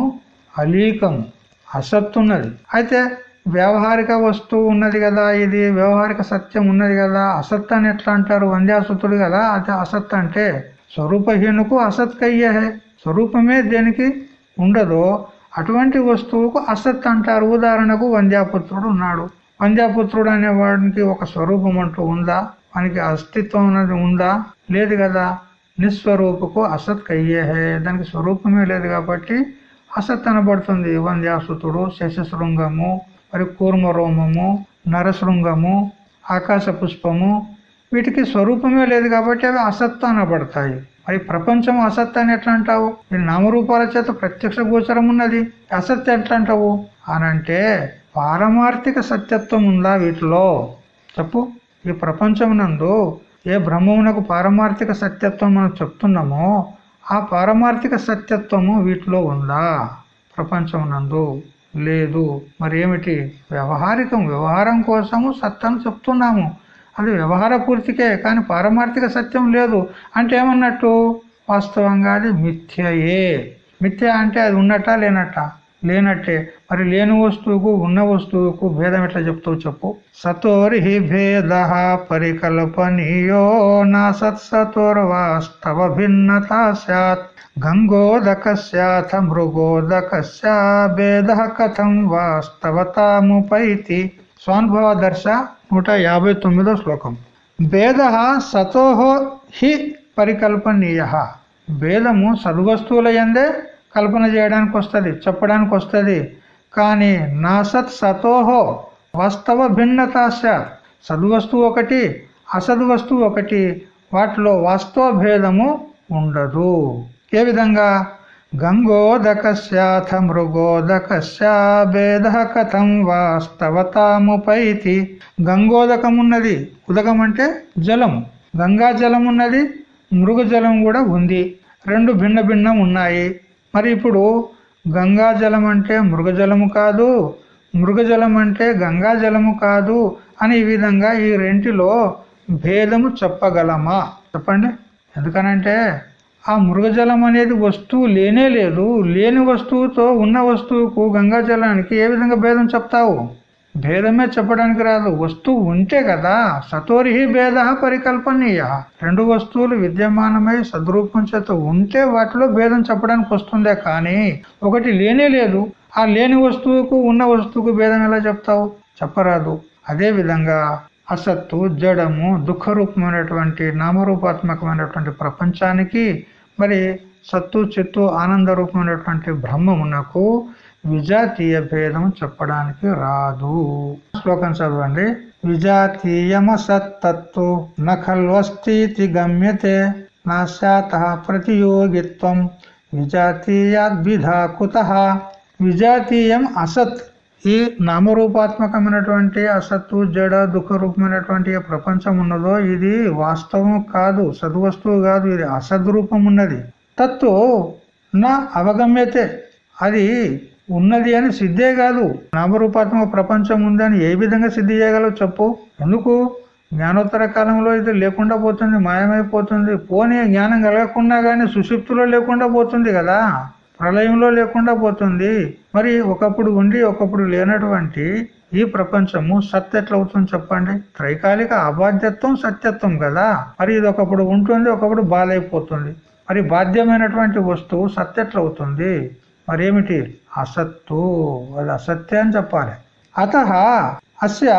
[SPEAKER 1] అలీకము అసత్తున్నది. అయితే వ్యవహారిక వస్తువు ఉన్నది కదా ఇది వ్యవహారిక సత్యం ఉన్నది కదా అసత్ అని ఎట్లా అంటారు? వంద్యాసుతుడు కదా అది అసత్ అంటే స్వరూపహీనుకు అసత్ కయ్యే స్వరూపమే దేనికి ఉండదో అటువంటి వస్తువుకు అసత్ అంటారు. ఉదాహరణకు వంద్యాపుత్రుడు ఉన్నాడు. వంద్యాపుత్రుడు అనే వాడికి ఒక స్వరూపం అంటూ ఉందా? మనకి అస్తిత్వం అనేది ఉందా? లేదు కదా. నిస్వరూపకు అసత్ కయ్యేహే దానికి స్వరూపమే లేదు కాబట్టి అసత్ అనబడుతుంది వంద్యాసుతుడు శశశృంగము మరి కూర్మరోమము నరశృంగము ఆకాశ పుష్పము వీటికి స్వరూపమే లేదు కాబట్టి అవి అసత్త అనబడతాయి. మరి ప్రపంచం అసత్ అని ఎట్లా అంటావు? ఇది నామరూపాల చేత ప్రత్యక్ష గోచరం ఉన్నది. అసత్య ఎట్లా అంటావు? అనంటే పారమార్థిక సత్యత్వం ఉందా వీటిలో? చెప్పు. ఈ ప్రపంచం నందు ఏ బ్రహ్మమునకు పారమార్థిక సత్యత్వం మనం చెప్తున్నామో ఆ పారమార్థిక సత్యత్వము వీటిలో ఉందా? ప్రపంచం నందు లేదు. మరి ఏమిటి వ్యవహారికం వ్యవహారం కోసము సత్యం చెప్తున్నాము. అది వ్యవహార పూర్తికే కానీ పారమార్థిక సత్యం లేదు. అంటే ఏమన్నట్టు? వాస్తవంగా అది మిథ్యయే. మిథ్య అంటే అది ఉన్నట్ట లేనట్ట? లేనట్టే. మరి లేని వస్తువుకు ఉన్న వస్తువుకు భేదం ఎట్లా చెప్తావు చెప్పు. సతోర్హి భేద పరికల్పనీయో నా సత్సతోర్వాస్తవ భిన్నత సత్ గంగోదకస్యాథ మృగోదకస్య భేద కథం వాస్తవతాముపైతి స్వానుభవ దర్శ నూట యాభై తొమ్మిదో శ్లోకం. భేద సతోహో హి పరికల్పనీయ. భేదము సద్వస్తువుల ఎందే కల్పన చేయడానికి వస్తుంది చెప్పడానికి వస్తుంది కానీ నాసత్ సతోహో వాస్తవ భిన్నత సద్వస్తువు ఒకటి అసద్వస్తువు ఒకటి వాటిలో వాస్తవ భేదము ఉండదు. ఏ విధంగా? గంగోదకస్యాథ మృగోదక భేద కథం వాస్తవతాముపైతి. గంగోదకం ఉన్నది ఉదకం అంటే జలం గంగా జలం ఉన్నది మృగజలం కూడా ఉంది. రెండు భిన్న భిన్నం ఉన్నాయి మరి ఇప్పుడు గంగా జలం అంటే మృగజలము కాదు మృగజలం అంటే గంగాజలము కాదు అని ఈ విధంగా ఈ రెంటిలో భేదము చెప్పగలమా? చెప్పండి. ఎందుకనంటే ఆ మృగజలం అనేది వస్తువు లేనే లేదు. లేని వస్తువుతో ఉన్న వస్తువుకు గంగాజలానికి ఏ విధంగా భేదం చెప్తావు? భేదమే చెప్పడానికి రాదు. వస్తువు ఉంటే కదా సతోరిహి భేద పరికల్పనీయ. రెండు వస్తువులు విద్యమానమై సద్రూపం చేత ఉంటే వాటిలో భేదం చెప్పడానికి వస్తుందే కానీ ఒకటి లేనే లేదు. ఆ లేని వస్తువుకు ఉన్న వస్తువుకు భేదం ఎలా చెప్తావు? చెప్పరాదు. అదే విధంగా అసత్తు జడము దుఃఖరూపమైనటువంటి నామరూపాత్మకమైనటువంటి ప్రపంచానికి మరి సత్తు చిత్తు ఆనంద రూపమైనటువంటి బ్రహ్మమునకు విజాతీయ భేదం చెప్పడానికి రాదు. శ్లోకం చదవండి. విజాతీయమసత్తత్తు నఖల్వస్తితి గమ్యతే నాశాత ప్రతియోగిత్వం విజాతీయాద్విధా కుత విజాతీయం అసత్. ఈ నామరూపాత్మకమైనటువంటి అసత్తు జడ దుఃఖ రూపమైనటువంటి ప్రపంచం ఉన్నదో ఇది వాస్తవం కాదు సద్వస్తువు కాదు ఇది అసద్రూపం ఉన్నది. తత్తు నా అవగమ్యతే. అది ఉన్నది అని సిద్ధే కాదు. నామరూపాత్మక ప్రపంచం ఉందని ఏ విధంగా సిద్ధి చేయగలవు చెప్పు. ఎందుకు? జ్ఞానోత్తర కాలంలో ఇది లేకుండా పోతుంది మాయమైపోతుంది. పోనీ జ్ఞానం కలగకుండా గానీ సుషుప్తిలో లేకుండా పోతుంది కదా? ప్రళయంలో లేకుండా పోతుంది. మరి ఒకప్పుడు ఉండి ఒకప్పుడు లేనటువంటి ఈ ప్రపంచము సత్ అవుతుంది చెప్పండి? త్రైకాలిక అబాధ్యత్వం సత్యత్వం కదా? మరి ఇది ఒకప్పుడు ఉంటుంది ఒకప్పుడు బాలైపోతుంది మరి బాధ్యమైనటువంటి వస్తువు సత్ అవుతుంది? మరేమిటి? అసత్తు. అది అసత్య అని చెప్పాలి. అత అస్య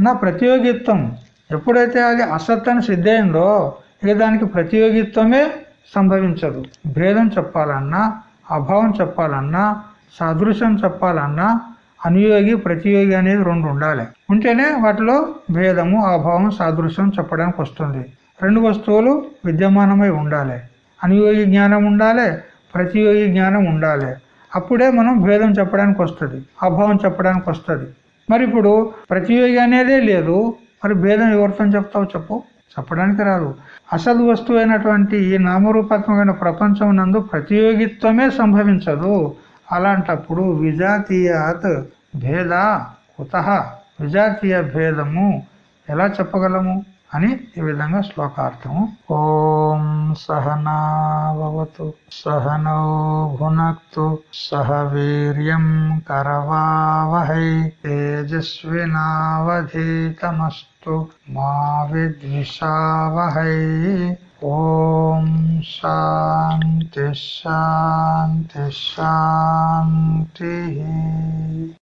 [SPEAKER 1] నా ప్రతియోగిత్వం. ఎప్పుడైతే అది అసత్ అని సిద్ధయిందో ఇక దానికి ప్రతియోగిత్వమే సంభవించదు. భేదం చెప్పాలన్నా అభావం చెప్పాలన్నా సాదృశ్యం చెప్పాలన్నా అనుయోగి ప్రతియోగి అనేది రెండు ఉండాలి. ఉంటేనే వాటిలో భేదము అభావం సాదృశ్యం చెప్పడానికి వస్తుంది. రెండు వస్తువులు విద్యమానమై ఉండాలి. అనుయోగి జ్ఞానం ఉండాలి ప్రతియోగి జ్ఞానం ఉండాలి. అప్పుడే మనం భేదం చెప్పడానికి వస్తుంది అభావం చెప్పడానికి వస్తుంది. మరి ఇప్పుడు ప్రతియోగి అనేదే లేదు మరి భేదం ఎవరితో చెప్తావు చెప్పు? చెప్పడానికి రాదు. అసలు వస్తువు అయినటువంటి ఈ నామరూపాత్మకమైన ప్రపంచం నందు ప్రతియోగిత్వమే సంభవించదు. అలాంటప్పుడు విజాతీయాత్ భేద కుత. విజాతీయ భేదము ఎలా చెప్పగలము? అని ఈ విధంగా శ్లోకార్థము. ఓం సహనావతు సహనో భునక్తు సహ వీర్యం కరవావహై తేజస్వినావధీతమస్తు మా విద్విషావహై. ఓం శాంతి శాంతి శాంతి.